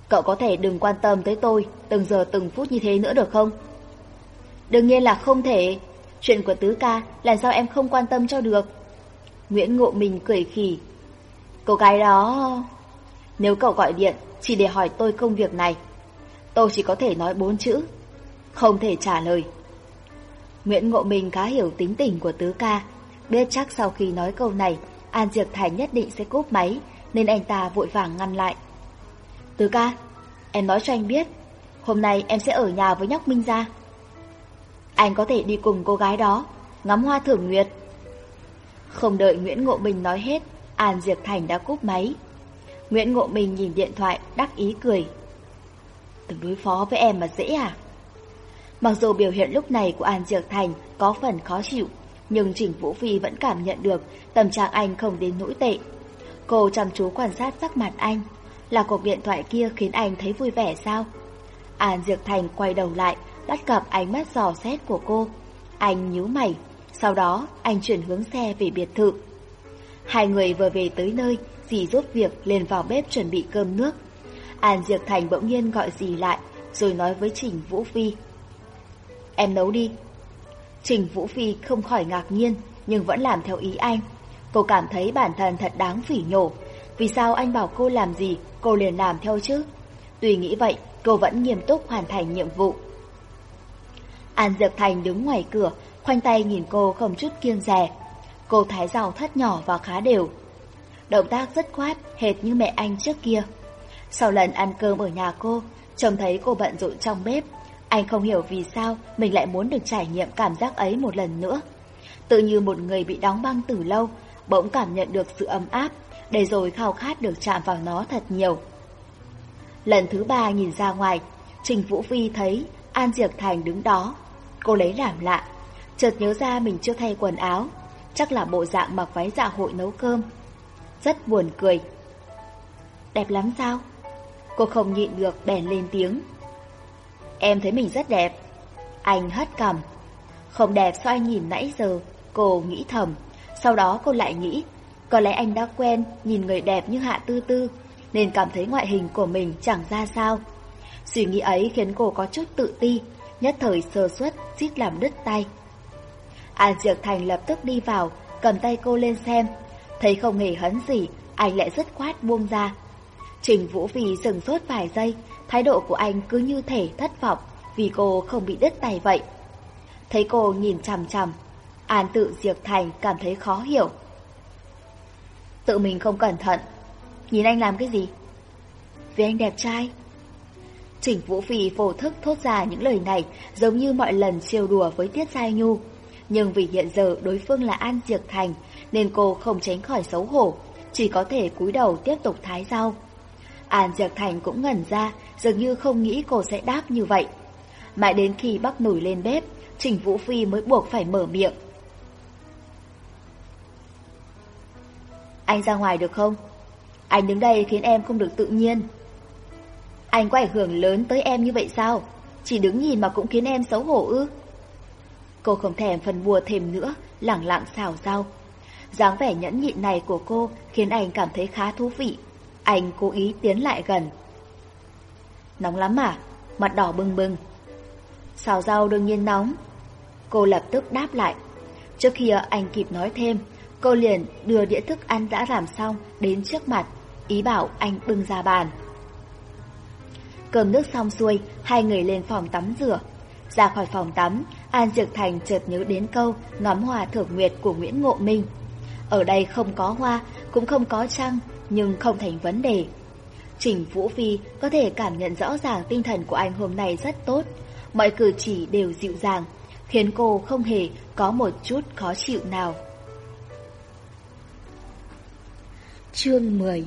Cậu có thể đừng quan tâm tới tôi từng giờ từng phút như thế nữa được không? Đương nhiên là không thể. Chuyện của tứ ca là sao em không quan tâm cho được. Nguyễn Ngộ Minh cười khỉ. Cô gái đó... Nếu cậu gọi điện chỉ để hỏi tôi công việc này, tôi chỉ có thể nói bốn chữ. Không thể trả lời. Nguyễn Ngộ Minh khá hiểu tính tình của tứ ca, biết chắc sau khi nói câu này An Diệp Thành nhất định sẽ cúp máy, nên anh ta vội vàng ngăn lại. Tứ ca, em nói cho anh biết, hôm nay em sẽ ở nhà với nhóc Minh Gia. Anh có thể đi cùng cô gái đó, ngắm hoa thưởng nguyệt. Không đợi Nguyễn Ngộ Bình nói hết, An Diệp Thành đã cúp máy. Nguyễn Ngộ Bình nhìn điện thoại, đắc ý cười. Từng đối phó với em mà dễ à? Mặc dù biểu hiện lúc này của An Diệp Thành có phần khó chịu, nhưng Trình Vũ Phi vẫn cảm nhận được tâm trạng anh không đến nỗi tệ. Cô chăm chú quan sát sắc mặt anh, là cuộc điện thoại kia khiến anh thấy vui vẻ sao? An Diệp Thành quay đầu lại, bắt gặp ánh mắt dò xét của cô. Anh nhíu mày, sau đó anh chuyển hướng xe về biệt thự. Hai người vừa về tới nơi, dì giúp việc lên vào bếp chuẩn bị cơm nước. An Diệp Thành bỗng nhiên gọi dì lại, rồi nói với Trình Vũ Phi. Em nấu đi, Trình Vũ Phi không khỏi ngạc nhiên, nhưng vẫn làm theo ý anh. Cô cảm thấy bản thân thật đáng phỉ nhổ. Vì sao anh bảo cô làm gì, cô liền làm theo chứ? Tuy nghĩ vậy, cô vẫn nghiêm túc hoàn thành nhiệm vụ. An Diệp Thành đứng ngoài cửa, khoanh tay nhìn cô không chút kiêng dè. Cô thái rau thắt nhỏ và khá đều. Động tác rất khoát, hệt như mẹ anh trước kia. Sau lần ăn cơm ở nhà cô, trông thấy cô bận rộn trong bếp. Anh không hiểu vì sao mình lại muốn được trải nghiệm cảm giác ấy một lần nữa. Tự như một người bị đóng băng từ lâu, bỗng cảm nhận được sự ấm áp, để rồi khao khát được chạm vào nó thật nhiều. Lần thứ ba nhìn ra ngoài, Trình Vũ Phi thấy An Diệp Thành đứng đó. Cô lấy làm lạ, chợt nhớ ra mình chưa thay quần áo, chắc là bộ dạng mặc váy dạ hội nấu cơm. Rất buồn cười. Đẹp lắm sao? Cô không nhịn được bèn lên tiếng. Em thấy mình rất đẹp. Anh hất cằm. Không đẹp sao anh nhìn nãy giờ, cô nghĩ thầm. Sau đó cô lại nghĩ, có lẽ anh đã quen nhìn người đẹp như Hạ Tư Tư, nên cảm thấy ngoại hình của mình chẳng ra sao. Suy nghĩ ấy khiến cô có chút tự ti, nhất thời sơ suất, suýt làm đứt tay. An Diệp Thành lập tức đi vào, cầm tay cô lên xem. Thấy không hề hấn gì, anh lại rất khoát buông ra. Trình Vũ Phi dừng sốt vài giây, thái độ của anh cứ như thể thất vọng vì cô không bị đứt tay vậy. Thấy cô nhìn chằm chằm, An tự Diệp Thành cảm thấy khó hiểu. Tự mình không cẩn thận, nhìn anh làm cái gì? Vì anh đẹp trai. Trình Vũ Phi phổ thức thốt ra những lời này giống như mọi lần siêu đùa với Tiết Giai Nhu. Nhưng vì hiện giờ đối phương là An Diệp Thành nên cô không tránh khỏi xấu hổ, chỉ có thể cúi đầu tiếp tục thái rau. An Diệp Thành cũng ngẩn ra, dường như không nghĩ cô sẽ đáp như vậy. Mãi đến khi bắt nổi lên bếp, Trình Vũ Phi mới buộc phải mở miệng. Anh ra ngoài được không? Anh đứng đây khiến em không được tự nhiên. Anh có ảnh hưởng lớn tới em như vậy sao? Chỉ đứng nhìn mà cũng khiến em xấu hổ ư? Cô không thèm phần bùa thêm nữa, lẳng lặng xào rau. dáng vẻ nhẫn nhịn này của cô khiến anh cảm thấy khá thú vị. Anh cố ý tiến lại gần. Nóng lắm à? Mặt đỏ bừng bừng. Xào rau đương nhiên nóng. Cô lập tức đáp lại. Trước khi anh kịp nói thêm, cô liền đưa đĩa thức ăn đã làm xong đến trước mặt, ý bảo anh bưng ra bàn. Cơm nước xong xuôi, hai người lên phòng tắm rửa. Ra khỏi phòng tắm, An Diệp Thành chợt nhớ đến câu ngắm hoa thưởng nguyệt của Nguyễn Ngộ Minh. Ở đây không có hoa, cũng không có trăng, nhưng không thành vấn đề. Trình Vũ Phi có thể cảm nhận rõ ràng tinh thần của anh hôm nay rất tốt, mọi cử chỉ đều dịu dàng, khiến cô không hề có một chút khó chịu nào. Chương 10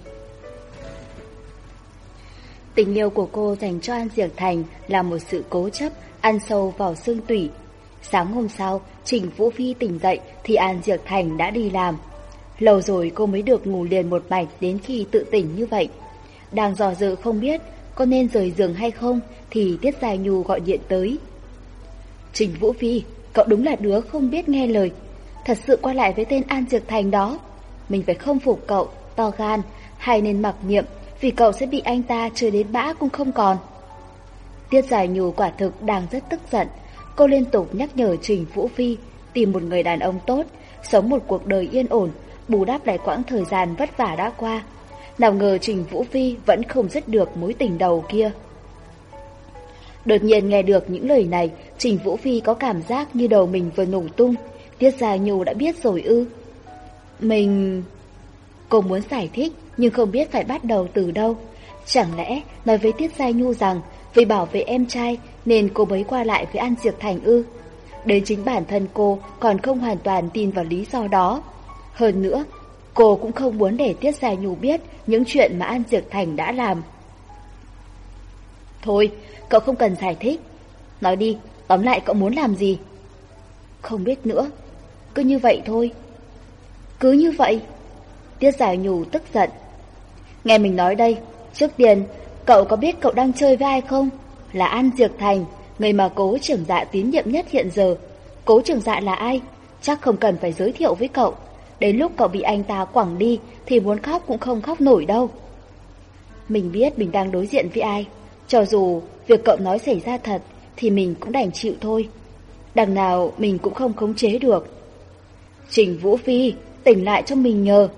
Tình yêu của cô dành cho An Diệp Thành là một sự cố chấp, ăn sâu vào xương tủy. Sáng hôm sau, Trình Vũ Phi tỉnh dậy thì An Diệp Thành đã đi làm. Lâu rồi cô mới được ngủ liền một mạch đến khi tự tỉnh như vậy. Đang dò dự không biết có nên rời giường hay không thì Tiết Dài Nhu gọi điện tới. Trình Vũ Phi, cậu đúng là đứa không biết nghe lời. Thật sự qua lại với tên An Trực Thành đó. Mình phải không phục cậu, to gan, hay nên mặc niệm vì cậu sẽ bị anh ta chơi đến bã cũng không còn. Tiết Giải Nhu quả thực đang rất tức giận. Cô liên tục nhắc nhở Trình Vũ Phi tìm một người đàn ông tốt, sống một cuộc đời yên ổn, bù đắp lại quãng thời gian vất vả đã qua. Nào ngờ Trình Vũ Phi vẫn không dứt được mối tình đầu kia. Đột nhiên nghe được những lời này, Trình Vũ Phi có cảm giác như đầu mình vừa nổ tung. Tiết Gia Nhu đã biết rồi ư. Mình... Cô muốn giải thích, nhưng không biết phải bắt đầu từ đâu. Chẳng lẽ nói với Tiết Gia Nhu rằng vì bảo vệ em trai nên cô mới qua lại với An Diệp Thành ư? Đến chính bản thân cô còn không hoàn toàn tin vào lý do đó. Hơn nữa, cô cũng không muốn để Tiết Gia Nhu biết những chuyện mà An Diệp Thành đã làm. Thôi, cậu không cần giải thích. Nói đi, tóm lại cậu muốn làm gì? Không biết nữa, cứ như vậy thôi. Cứ như vậy? Tiết Gia Nhu tức giận. Nghe mình nói đây, trước tiên, cậu có biết cậu đang chơi với ai không? Là An Diệp Thành, người mà cố trưởng dạ tín nhiệm nhất hiện giờ. Cố trưởng dạ là ai? Chắc không cần phải giới thiệu với cậu. Đến lúc cậu bị anh ta quẳng đi thì muốn khóc cũng không khóc nổi đâu. Mình biết mình đang đối diện với ai. Cho dù việc cậu nói xảy ra thật thì mình cũng đành chịu thôi. Đằng nào mình cũng không khống chế được. Trình Vũ Phi, tỉnh lại cho mình nhờ.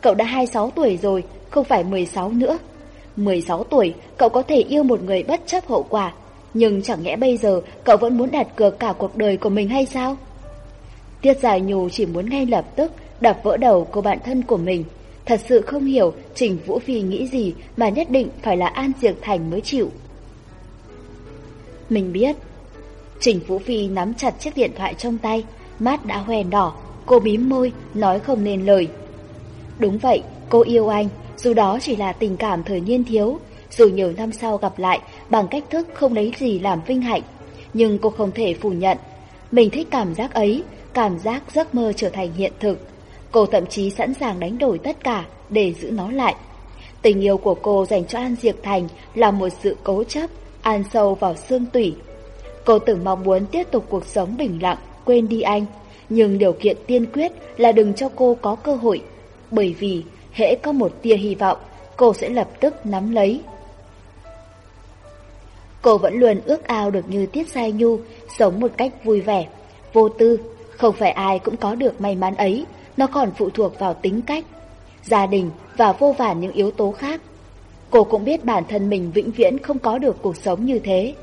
Cậu đã 26 tuổi rồi, không phải 16 nữa. 16 tuổi, cậu có thể yêu một người bất chấp hậu quả. Nhưng chẳng lẽ bây giờ cậu vẫn muốn đặt cược cả cuộc đời của mình hay sao? Tiết Giải Nhù chỉ muốn ngay lập tức đập vỡ đầu cô bạn thân của mình. Thật sự không hiểu Trình Vũ Phi nghĩ gì mà nhất định phải là An Diệc Thành mới chịu. Mình biết. Trình Vũ Phi nắm chặt chiếc điện thoại trong tay, mắt đã hoe đỏ, cô bím môi, nói không nên lời. Đúng vậy, cô yêu anh, dù đó chỉ là tình cảm thời niên thiếu, dù nhiều năm sau gặp lại bằng cách thức không lấy gì làm vinh hạnh. Nhưng cô không thể phủ nhận, mình thích cảm giác ấy, cảm giác giấc mơ trở thành hiện thực. Cô thậm chí sẵn sàng đánh đổi tất cả để giữ nó lại. Tình yêu của cô dành cho An Diệp Thành là một sự cố chấp, an sâu vào xương tủy. Cô từng mong muốn tiếp tục cuộc sống bình lặng, quên đi anh, nhưng điều kiện tiên quyết là đừng cho cô có cơ hội, bởi vì hễ có một tia hy vọng, cô sẽ lập tức nắm lấy. Cô vẫn luôn ước ao được như Tiết Sai Nhu, sống một cách vui vẻ, vô tư, không phải ai cũng có được may mắn ấy, nó còn phụ thuộc vào tính cách, gia đình và vô vàn những yếu tố khác. Cô cũng biết bản thân mình vĩnh viễn không có được cuộc sống như thế.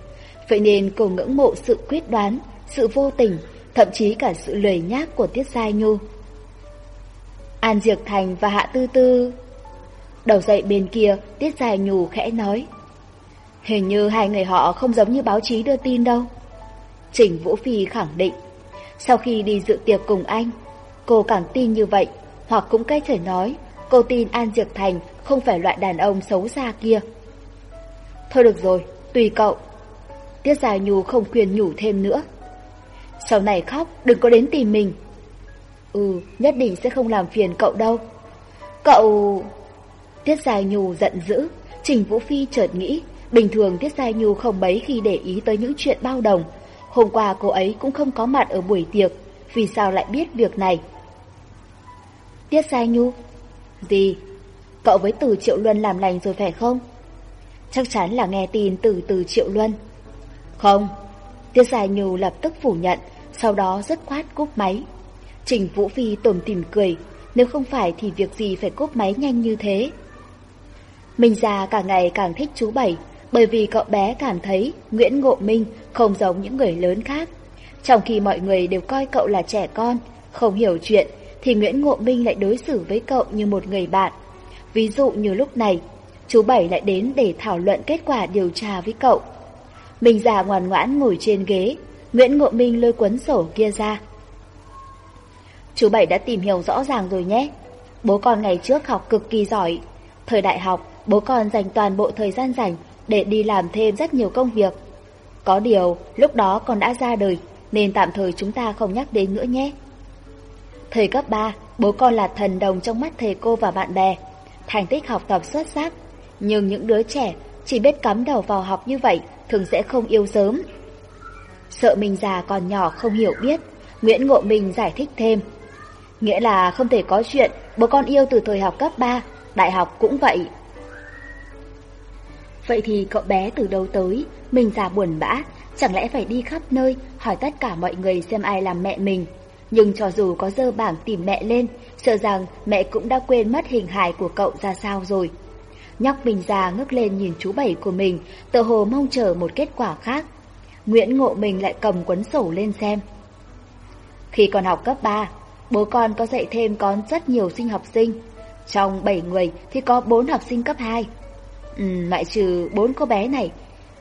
Vậy nên cô ngưỡng mộ sự quyết đoán, sự vô tình, thậm chí cả sự lười nhác của Tiết Giai Nhu. An Diệp Thành và Hạ Tư Tư... Đầu dậy bên kia, Tiết Giai Nhu khẽ nói. Hình như hai người họ không giống như báo chí đưa tin đâu. Trình Vũ Phi khẳng định. Sau khi đi dự tiệc cùng anh, cô càng tin như vậy, hoặc cũng cách thể nói, cô tin An Diệp Thành không phải loại đàn ông xấu xa kia. Thôi được rồi, tùy cậu. Tiết Gia Nhu không khuyên nhủ thêm nữa. Sau này khóc, đừng có đến tìm mình. Ừ, nhất định sẽ không làm phiền cậu đâu. Cậu... Tiết Gia Nhu giận dữ, Trình Vũ Phi chợt nghĩ, bình thường Tiết Gia Nhu không mấy khi để ý tới những chuyện bao đồng. Hôm qua cô ấy cũng không có mặt ở buổi tiệc, vì sao lại biết việc này? Tiết Gia Nhu Gì? Cậu với từ Triệu Luân làm lành rồi phải không? Chắc chắn là nghe tin từ từ Triệu Luân. Không. Tiết Gia Nhu lập tức phủ nhận, sau đó rất khoát cúp máy. Trình Vũ Phi tủm tìm cười, nếu không phải thì việc gì phải cúp máy nhanh như thế. Minh già cả ngày càng thích chú Bảy, bởi vì cậu bé cảm thấy Nguyễn Ngộ Minh không giống những người lớn khác. Trong khi mọi người đều coi cậu là trẻ con, không hiểu chuyện, thì Nguyễn Ngộ Minh lại đối xử với cậu như một người bạn. Ví dụ như lúc này, chú Bảy lại đến để thảo luận kết quả điều tra với cậu. Mình già ngoan ngoãn ngồi trên ghế, Nguyễn Ngộ Minh lôi cuốn sổ kia ra. Chú Bảy đã tìm hiểu rõ ràng rồi nhé. Bố con ngày trước học cực kỳ giỏi. Thời đại học, bố con dành toàn bộ thời gian rảnh để đi làm thêm rất nhiều công việc. Có điều, lúc đó con đã ra đời, nên tạm thời chúng ta không nhắc đến nữa nhé. Thời cấp 3, bố con là thần đồng trong mắt thầy cô và bạn bè, thành tích học tập xuất sắc. Nhưng những đứa trẻ chỉ biết cắm đầu vào học như vậy thường sẽ không yêu sớm. Sợ mình già còn nhỏ không hiểu biết, Nguyễn Ngộ Minh giải thích thêm. Nghĩa là không thể có chuyện bố con yêu từ thời học cấp 3, đại học cũng vậy. Vậy thì cậu bé từ đâu tới, mình già buồn bã, chẳng lẽ phải đi khắp nơi hỏi tất cả mọi người xem ai làm mẹ mình. Nhưng cho dù có dơ bảng tìm mẹ lên, sợ rằng mẹ cũng đã quên mất hình hài của cậu ra sao rồi. Nhóc mình già ngước lên nhìn chú bảy của mình, tự hồ mong chờ một kết quả khác. Nguyễn Ngộ mình lại cầm cuốn sổ lên xem. Khi còn học cấp 3, bố con có dạy thêm con rất nhiều sinh học sinh. Trong 7 người thì có 4 học sinh cấp 2. Ừ, ngoại trừ 4 cô bé này,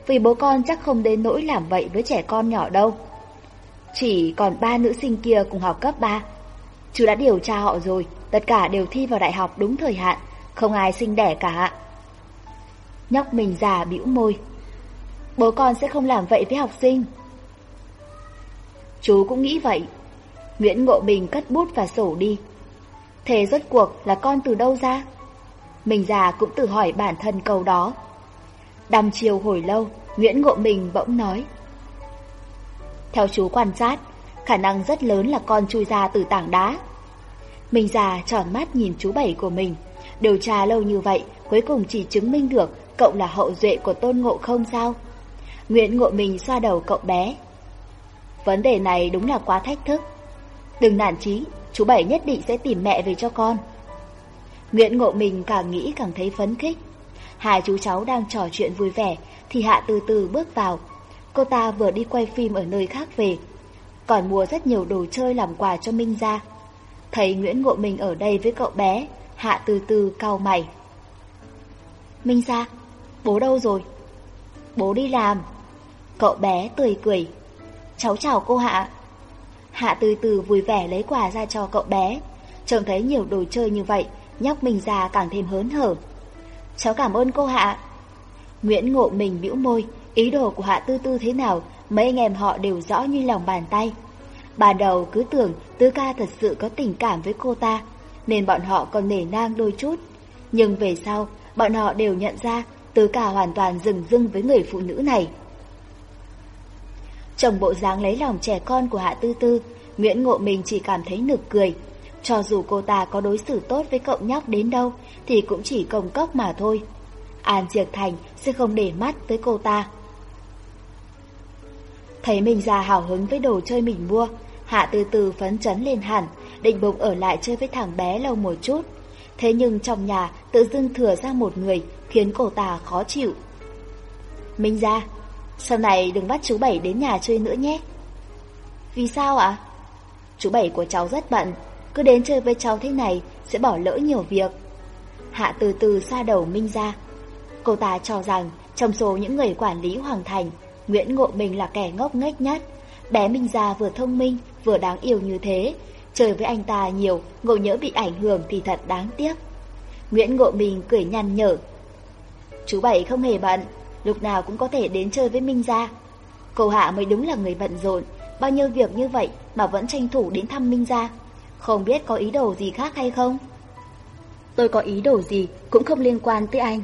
vì bố con chắc không đến nỗi làm vậy với trẻ con nhỏ đâu. Chỉ còn ba nữ sinh kia cùng học cấp 3. Chú đã điều tra họ rồi, tất cả đều thi vào đại học đúng thời hạn, không ai sinh đẻ cả. Nhóc mình già bĩu môi. Bố con sẽ không làm vậy với học sinh. Chú cũng nghĩ vậy. Nguyễn Ngộ Bình cất bút và sổ đi. Thế rốt cuộc là con từ đâu ra? Mình già cũng tự hỏi bản thân câu đó. Đăm chiều hồi lâu, Nguyễn Ngộ Bình bỗng nói. Theo chú quan sát, khả năng rất lớn là con chui ra từ tảng đá. minh già tròn mắt nhìn chú bảy của mình. Điều tra lâu như vậy, cuối cùng chỉ chứng minh được cậu là hậu duệ của tôn ngộ không sao? Nguyễn Ngộ mình xoa đầu cậu bé. Vấn đề này đúng là quá thách thức. Đừng nản chí, chú Bảy nhất định sẽ tìm mẹ về cho con. Nguyễn Ngộ mình càng nghĩ càng thấy phấn khích. Hai chú cháu đang trò chuyện vui vẻ, thì Hạ từ từ bước vào cô ta vừa đi quay phim ở nơi khác về, còn mua rất nhiều đồ chơi làm quà cho Minh ra. Thấy Nguyễn Ngộ Minh ở đây với cậu bé, Hạ từ từ cau mày. Minh ra, bố đâu rồi? Bố đi làm. Cậu bé tươi cười. Cháu chào cô Hạ. Hạ từ từ vui vẻ lấy quà ra cho cậu bé. Trông thấy nhiều đồ chơi như vậy, nhóc Minh ra càng thêm hớn hở. Cháu cảm ơn cô Hạ. Nguyễn Ngộ Minh bĩu môi, ý đồ của Hạ Tư Tư thế nào, mấy anh em họ đều rõ như lòng bàn tay. Ban đầu cứ tưởng Tư ca thật sự có tình cảm với cô ta, nên bọn họ còn nể nang đôi chút. Nhưng về sau, bọn họ đều nhận ra Tư ca hoàn toàn dừng dưng với người phụ nữ này. Trong bộ dáng lấy lòng trẻ con của Hạ Tư Tư, Nguyễn Ngộ Minh chỉ cảm thấy nực cười. Cho dù cô ta có đối xử tốt với cậu nhóc đến đâu, thì cũng chỉ công cốc mà thôi. An Diệc Thành sẽ không để mắt tới cô ta. Thấy mình già hào hứng với đồ chơi mình mua, Hạ từ từ phấn chấn lên hẳn, định bụng ở lại chơi với thằng bé lâu một chút. Thế nhưng trong nhà tự dưng thừa ra một người khiến cô ta khó chịu. Minh ra, sau này đừng bắt chú Bảy đến nhà chơi nữa nhé. Vì sao ạ? Chú Bảy của cháu rất bận, cứ đến chơi với cháu thế này sẽ bỏ lỡ nhiều việc. Hạ từ từ xa đầu Minh ra. Cô ta cho rằng trong số những người quản lý Hoàng Thành, Nguyễn Ngộ Minh là kẻ ngốc nghếch nhất. Bé Minh Gia vừa thông minh, vừa đáng yêu như thế. Chơi với anh ta nhiều, ngộ nhỡ bị ảnh hưởng thì thật đáng tiếc. Nguyễn Ngộ Minh cười nhăn nhở. Chú Bảy không hề bận, lúc nào cũng có thể đến chơi với Minh Gia. Cô Hạ mới đúng là người bận rộn, bao nhiêu việc như vậy mà vẫn tranh thủ đến thăm Minh Gia. Không biết có ý đồ gì khác hay không? Tôi có ý đồ gì cũng không liên quan tới anh.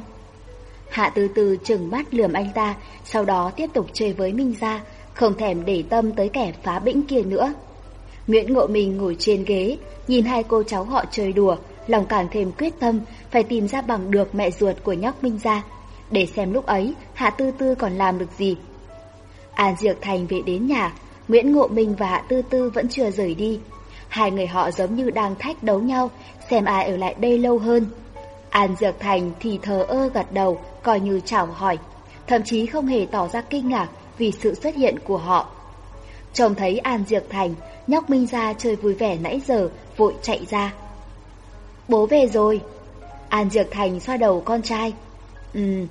Hạ từ từ chừng mắt lườm anh ta, sau đó tiếp tục chơi với Minh Gia, không thèm để tâm tới kẻ phá bĩnh kia nữa. Nguyễn Ngộ Minh ngồi trên ghế, nhìn hai cô cháu họ chơi đùa, lòng càng thêm quyết tâm phải tìm ra bằng được mẹ ruột của nhóc Minh Gia, để xem lúc ấy Hạ Tư Tư còn làm được gì. An Diệc Thành về đến nhà, Nguyễn Ngộ Minh và Hạ Tư Tư vẫn chưa rời đi. Hai người họ giống như đang thách đấu nhau, xem ai ở lại đây lâu hơn. An Dược Thành thì thờ ơ gật đầu, coi như chào hỏi, thậm chí không hề tỏ ra kinh ngạc vì sự xuất hiện của họ. Trông thấy An Diệp Thành, nhóc Minh ra chơi vui vẻ nãy giờ, vội chạy ra. Bố về rồi. An Diệp Thành xoa đầu con trai. Ừm.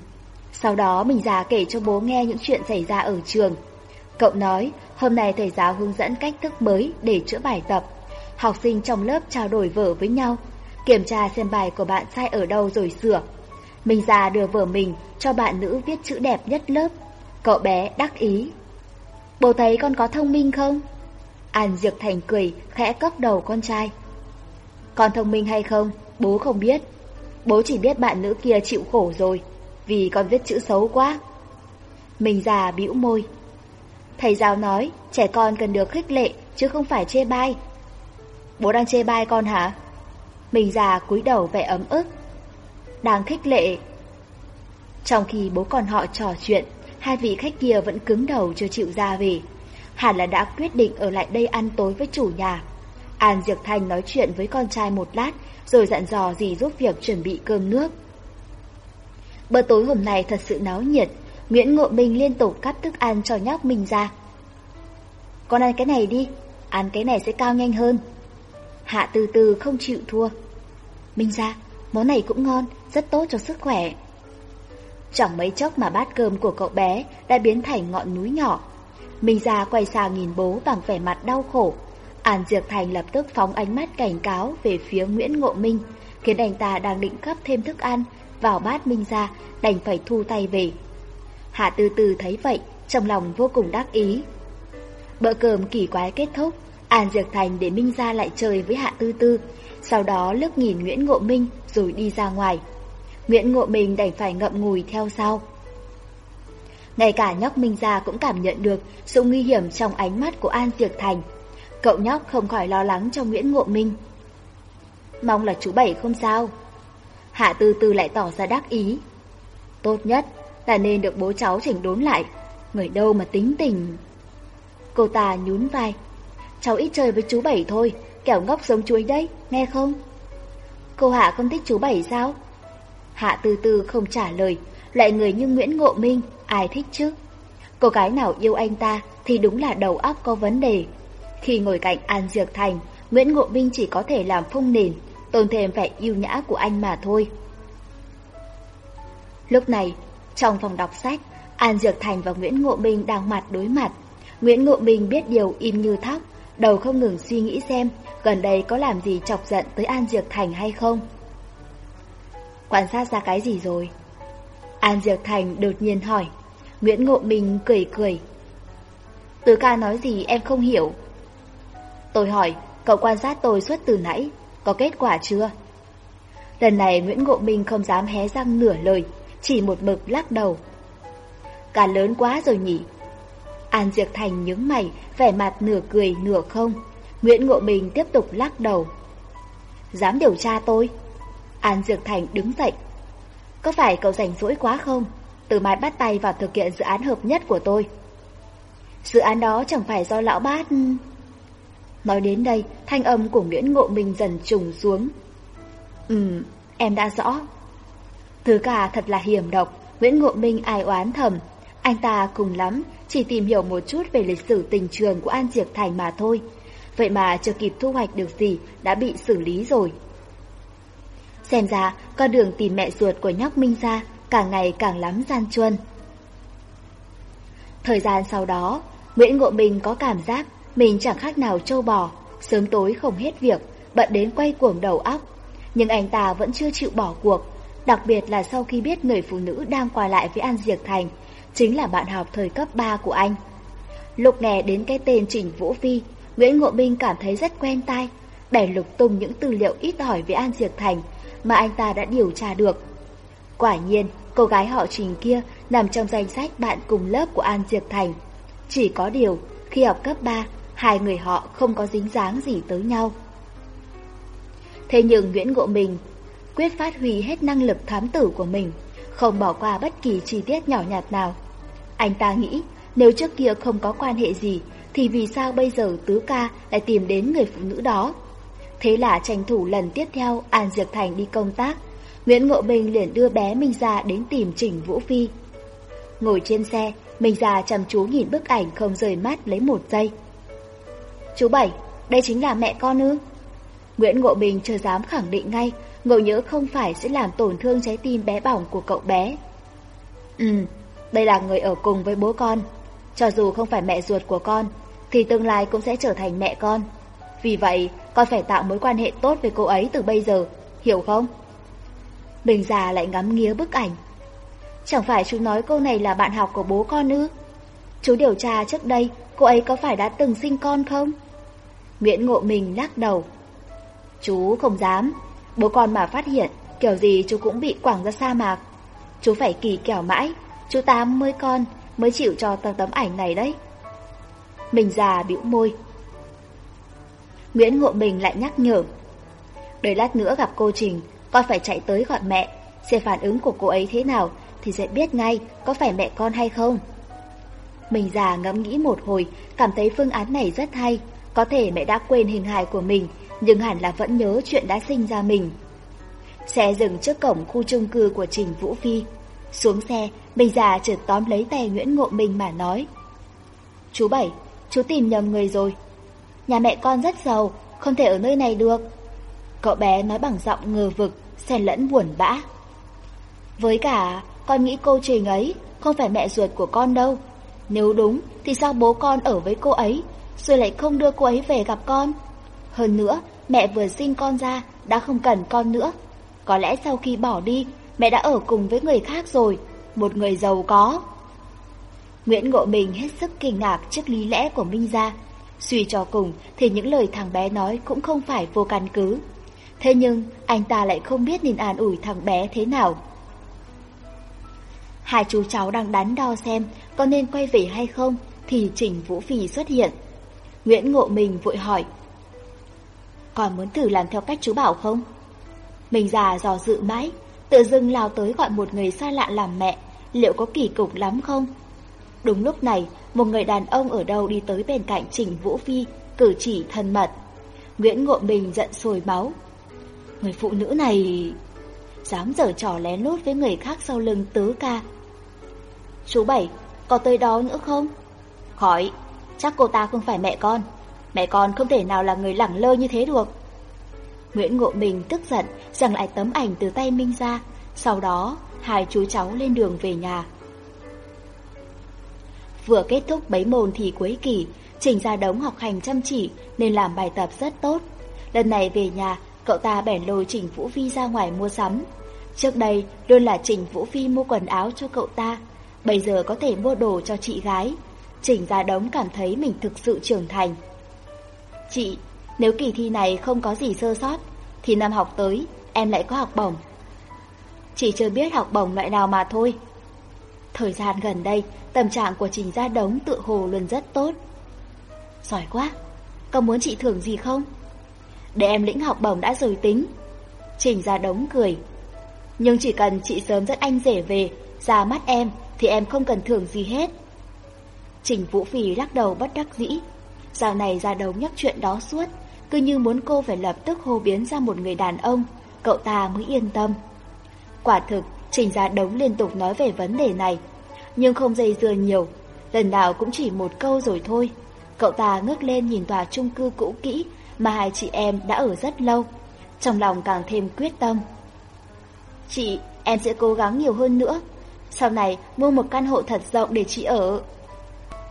Sau đó mình già kể cho bố nghe những chuyện xảy ra ở trường. Cậu nói, hôm nay thầy giáo hướng dẫn cách thức mới để chữa bài tập. Học sinh trong lớp trao đổi vở với nhau, kiểm tra xem bài của bạn sai ở đâu rồi sửa. Mình già đưa vở mình cho bạn nữ viết chữ đẹp nhất lớp. Cậu bé đắc ý. Bố thấy con có thông minh không? An Diệp Thành cười, khẽ cốc đầu con trai. Con thông minh hay không, bố không biết. Bố chỉ biết bạn nữ kia chịu khổ rồi, vì con viết chữ xấu quá. Mình già bĩu môi. Thầy giáo nói, trẻ con cần được khích lệ, chứ không phải chê bai. Bố đang chê bai con hả? Mình già cúi đầu vẻ ấm ức. Đang khích lệ. Trong khi bố con họ trò chuyện, hai vị khách kia vẫn cứng đầu chưa chịu ra về. Hẳn là đã quyết định ở lại đây ăn tối với chủ nhà. An Diệp Thanh nói chuyện với con trai một lát, rồi dặn dò gì giúp việc chuẩn bị cơm nước. Bữa tối hôm nay thật sự náo nhiệt, Nguyễn Ngộ Minh liên tục cắt thức ăn cho nhóc mình ra. Con ăn cái này đi, ăn cái này sẽ cao nhanh hơn. Hạ từ từ không chịu thua. Minh ra, món này cũng ngon, rất tốt cho sức khỏe. Chẳng mấy chốc mà bát cơm của cậu bé đã biến thành ngọn núi nhỏ. Minh ra quay sang nhìn bố bằng vẻ mặt đau khổ. An Diệp Thành lập tức phóng ánh mắt cảnh cáo về phía Nguyễn Ngộ Minh, khiến anh ta đang định cấp thêm thức ăn vào bát Minh ra, đành phải thu tay về. Hạ Tư Tư thấy vậy, trong lòng vô cùng đắc ý. Bữa cơm kỳ quái kết thúc, An Diệp Thành để Minh ra lại chơi với Hạ Tư Tư, sau đó lướt nhìn Nguyễn Ngộ Minh rồi đi ra ngoài. Nguyễn Ngộ Minh đành phải ngậm ngùi theo sau. Ngay cả nhóc Minh Gia cũng cảm nhận được sự nguy hiểm trong ánh mắt của An Diệp Thành. Cậu nhóc không khỏi lo lắng cho Nguyễn Ngộ Minh. Mong là chú Bảy không sao. Hạ Tư Tư lại tỏ ra đắc ý. Tốt nhất là nên được bố cháu chỉnh đốn lại, người đâu mà tính tình. Cô ta nhún vai. Cháu ít chơi với chú Bảy thôi, kẻo ngốc giống chuối đấy, nghe không? Cô Hạ không thích chú Bảy sao? Hạ từ từ không trả lời, loại người như Nguyễn Ngộ Minh, ai thích chứ? cô gái nào yêu anh ta thì đúng là đầu óc có vấn đề. Khi ngồi cạnh An Diệc Thành, Nguyễn Ngộ Minh chỉ có thể làm phông nền, tôn thêm vẻ yêu nhã của anh mà thôi. Lúc này, trong phòng đọc sách, An Dược Thành và Nguyễn Ngộ Minh đang mặt đối mặt. Nguyễn Ngộ Minh biết điều im như thóc, đầu không ngừng suy nghĩ xem gần đây có làm gì chọc giận tới An Diệp Thành hay không. Quan sát ra cái gì rồi? An Diệp Thành đột nhiên hỏi. Nguyễn Ngộ Minh cười cười. Tứ ca nói gì em không hiểu. Tôi hỏi, cậu quan sát tôi suốt từ nãy, có kết quả chưa? Lần này Nguyễn Ngộ Minh không dám hé răng nửa lời, chỉ một mực lắc đầu. Cả lớn quá rồi nhỉ? An Diệp Thành nhướng mày, vẻ mặt nửa cười nửa không. Nguyễn Ngộ Minh tiếp tục lắc đầu. Dám điều tra tôi? An Dược Thành đứng dậy. Có phải cậu rảnh rỗi quá không? Từ mai bắt tay vào thực hiện dự án hợp nhất của tôi. Dự án đó chẳng phải do lão bát... Nói đến đây, thanh âm của Nguyễn Ngộ Minh dần trùng xuống. Ừm, em đã rõ. Thứ cả thật là hiểm độc, Nguyễn Ngộ Minh ai oán thầm. Anh ta cùng lắm, chỉ tìm hiểu một chút về lịch sử tình trường của An Diệp Thành mà thôi. Vậy mà chưa kịp thu hoạch được gì, đã bị xử lý rồi. Xem ra, con đường tìm mẹ ruột của nhóc Minh ra, càng ngày càng lắm gian truân. Thời gian sau đó, Nguyễn Ngộ Minh có cảm giác mình chẳng khác nào trâu bò, sớm tối không hết việc, bận đến quay cuồng đầu óc. Nhưng anh ta vẫn chưa chịu bỏ cuộc, đặc biệt là sau khi biết người phụ nữ đang qua lại với An Diệc Thành, chính là bạn học thời cấp 3 của anh. lục nghe đến cái tên Trình Vũ Phi, Nguyễn Ngộ Minh cảm thấy rất quen tai, bèn lục tung những tư liệu ít ỏi về An Diệc Thành mà anh ta đã điều tra được. Quả nhiên, cô gái họ Trình kia nằm trong danh sách bạn cùng lớp của An Diệc Thành. Chỉ có điều, khi học cấp 3, hai người họ không có dính dáng gì tới nhau. Thế nhưng Nguyễn Ngộ Minh quyết phát huy hết năng lực thám tử của mình, không bỏ qua bất kỳ chi tiết nhỏ nhặt nào. Anh ta nghĩ, nếu trước kia không có quan hệ gì, thì vì sao bây giờ Tứ Ca lại tìm đến người phụ nữ đó? Thế là tranh thủ lần tiếp theo An Diệp Thành đi công tác, Nguyễn Ngộ bình liền đưa bé Minh Gia đến tìm Trình Vũ Phi. Ngồi trên xe, Minh Gia chăm chú nhìn bức ảnh không rời mắt lấy một giây. Chú Bảy, đây chính là mẹ con ư? Nguyễn Ngộ bình chưa dám khẳng định ngay, ngộ nhớ không phải sẽ làm tổn thương trái tim bé bỏng của cậu bé. Ừ, đây là người ở cùng với bố con. Cho dù không phải mẹ ruột của con, thì tương lai cũng sẽ trở thành mẹ con. Vì vậy, con phải tạo mối quan hệ tốt với cô ấy từ bây giờ, hiểu không? Bình già lại ngắm nghía bức ảnh. Chẳng phải chú nói cô này là bạn học của bố con ư? Chú điều tra trước đây, cô ấy có phải đã từng sinh con không? Nguyễn Ngộ mình lắc đầu. Chú không dám, bố con mà phát hiện, kiểu gì chú cũng bị quảng ra sa mạc. Chú phải kỳ kẻo mãi, chú tám mươi con mới chịu cho tầng tấm ảnh này đấy. Mình già bĩu môi. Nguyễn Ngộ Bình lại nhắc nhở. Đợi lát nữa gặp cô Trình, con phải chạy tới gọi mẹ, xem phản ứng của cô ấy thế nào thì sẽ biết ngay có phải mẹ con hay không. Mình già ngẫm nghĩ một hồi, cảm thấy phương án này rất hay. Có thể mẹ đã quên hình hài của mình, nhưng hẳn là vẫn nhớ chuyện đã sinh ra mình. Xe dừng trước cổng khu chung cư của Trình Vũ Phi. Xuống xe, mình già trượt tóm lấy tay Nguyễn Ngộ Minh mà nói. Chú Bảy, chú tìm nhầm người rồi. Nhà mẹ con rất giàu, không thể ở nơi này được. Cậu bé nói bằng giọng ngờ vực, xen lẫn buồn bã. Với cả, con nghĩ cô Trình ấy không phải mẹ ruột của con đâu. Nếu đúng thì sao bố con ở với cô ấy, rồi lại không đưa cô ấy về gặp con? Hơn nữa, mẹ vừa sinh con ra đã không cần con nữa. Có lẽ sau khi bỏ đi, mẹ đã ở cùng với người khác rồi, một người giàu có. Nguyễn Ngộ Bình hết sức kinh ngạc trước lý lẽ của Minh Gia. Suy cho cùng thì những lời thằng bé nói cũng không phải vô căn cứ. Thế nhưng anh ta lại không biết nên an ủi thằng bé thế nào. Hai chú cháu đang đắn đo xem có nên quay về hay không thì Trình Vũ Phi xuất hiện. Nguyễn Ngộ Bình vội hỏi. Còn muốn thử làm theo cách chú bảo không? Mình già dò dự mãi, tự dưng lao tới gọi một người xa lạ làm mẹ, liệu có kỳ cục lắm không? Đúng lúc này, một người đàn ông ở đâu đi tới bên cạnh Trình Vũ Phi, cử chỉ thân mật. Nguyễn Ngộ Bình giận sôi máu. Người phụ nữ này... Dám giở trò lén lút với người khác sau lưng tứ ca. Chú Bảy, có tới đó nữa không? Khỏi, chắc cô ta không phải mẹ con. Mẹ con không thể nào là người lẳng lơ như thế được. Nguyễn Ngộ bình tức giận giằng lại tấm ảnh từ tay Minh ra, sau đó hai chú cháu lên đường về nhà. Vừa kết thúc bấy môn thì cuối kỳ, Trình ra đống học hành chăm chỉ nên làm bài tập rất tốt. Lần này về nhà, cậu ta bèn lôi Trình Vũ Phi ra ngoài mua sắm. Trước đây luôn là Trình Vũ Phi mua quần áo cho cậu ta, bây giờ có thể mua đồ cho chị gái. Trình ra đống cảm thấy mình thực sự trưởng thành. Chị, nếu kỳ thi này không có gì sơ sót, thì năm học tới em lại có học bổng. Chị chưa biết học bổng loại nào mà thôi. Thời gian gần đây, tâm trạng của Trình Gia Đống tự hồ luôn rất tốt. Giỏi quá, có muốn chị thưởng gì không? Để em lĩnh học bổng đã rồi tính. Trình Gia Đống cười. Nhưng chỉ cần chị sớm dẫn anh rể về, ra mắt em, thì em không cần thưởng gì hết. Trình Vũ Phì lắc đầu bất đắc dĩ. Dạo này Gia Đống nhắc chuyện đó suốt, cứ như muốn cô phải lập tức hô biến ra một người đàn ông, cậu ta mới yên tâm. Quả thực, Trình Gia Đống liên tục nói về vấn đề này, nhưng không dây dưa nhiều, lần nào cũng chỉ một câu rồi thôi. Cậu ta ngước lên nhìn tòa chung cư cũ kỹ mà hai chị em đã ở rất lâu, trong lòng càng thêm quyết tâm. Chị, em sẽ cố gắng nhiều hơn nữa, sau này mua một căn hộ thật rộng để chị ở.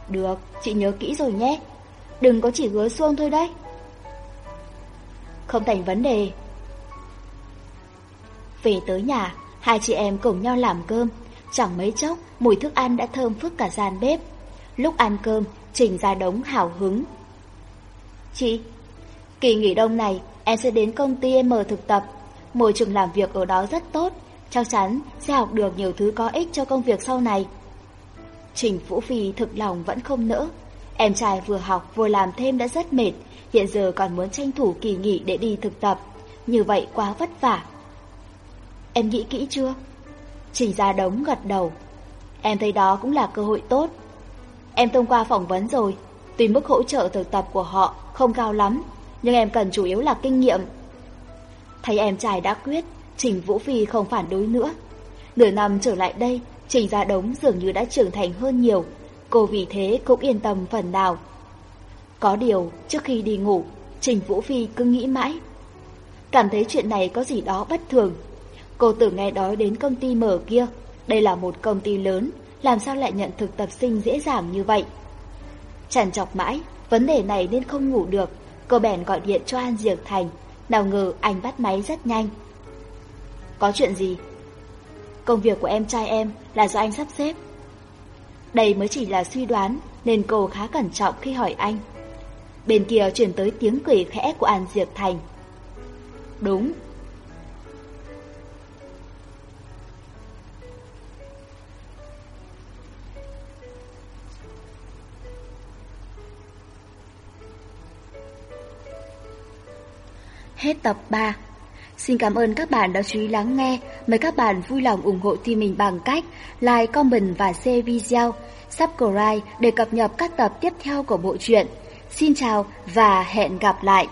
Được, chị nhớ kỹ rồi nhé, đừng có chỉ hứa xuông thôi đấy. Không thành vấn đề. Về tới nhà, hai chị em cùng nhau làm cơm, chẳng mấy chốc mùi thức ăn đã thơm phức cả gian bếp. Lúc ăn cơm, Trình ra đống hào hứng. Chị, kỳ nghỉ đông này em sẽ đến công ty M thực tập. Môi trường làm việc ở đó rất tốt, chắc chắn sẽ học được nhiều thứ có ích cho công việc sau này. Trình Vũ Phi thực lòng vẫn không nỡ. Em trai vừa học vừa làm thêm đã rất mệt, hiện giờ còn muốn tranh thủ kỳ nghỉ để đi thực tập. Như vậy quá vất vả. Em nghĩ kỹ chưa? Trình ra đống gật đầu. Em thấy đó cũng là cơ hội tốt. Em thông qua phỏng vấn rồi, tuy mức hỗ trợ thực tập của họ không cao lắm, nhưng em cần chủ yếu là kinh nghiệm. Thấy em trai đã quyết, Trình Vũ Phi không phản đối nữa. Nửa năm trở lại đây, Trình Gia Đống dường như đã trưởng thành hơn nhiều, cô vì thế cũng yên tâm phần nào. Có điều, trước khi đi ngủ, Trình Vũ Phi cứ nghĩ mãi. Cảm thấy chuyện này có gì đó bất thường. Cô tưởng nghe nói đến công ty mở kia, đây là một công ty lớn, làm sao lại nhận thực tập sinh dễ dàng như vậy. Chằn chọc mãi, vấn đề này nên không ngủ được, cô bèn gọi điện cho An Diệc Thành, nào ngờ anh bắt máy rất nhanh. Có chuyện gì? Công việc của em trai em là do anh sắp xếp. Đây mới chỉ là suy đoán, nên cô khá cẩn trọng khi hỏi anh. Bên kia chuyển tới tiếng cười khẽ của An Diệp Thành. Đúng, Hết tập 3 Xin cảm ơn các bạn đã chú ý lắng nghe. Mời các bạn vui lòng ủng hộ team mình bằng cách like, comment và share video, subscribe để cập nhật các tập tiếp theo của bộ truyện. Xin chào và hẹn gặp lại!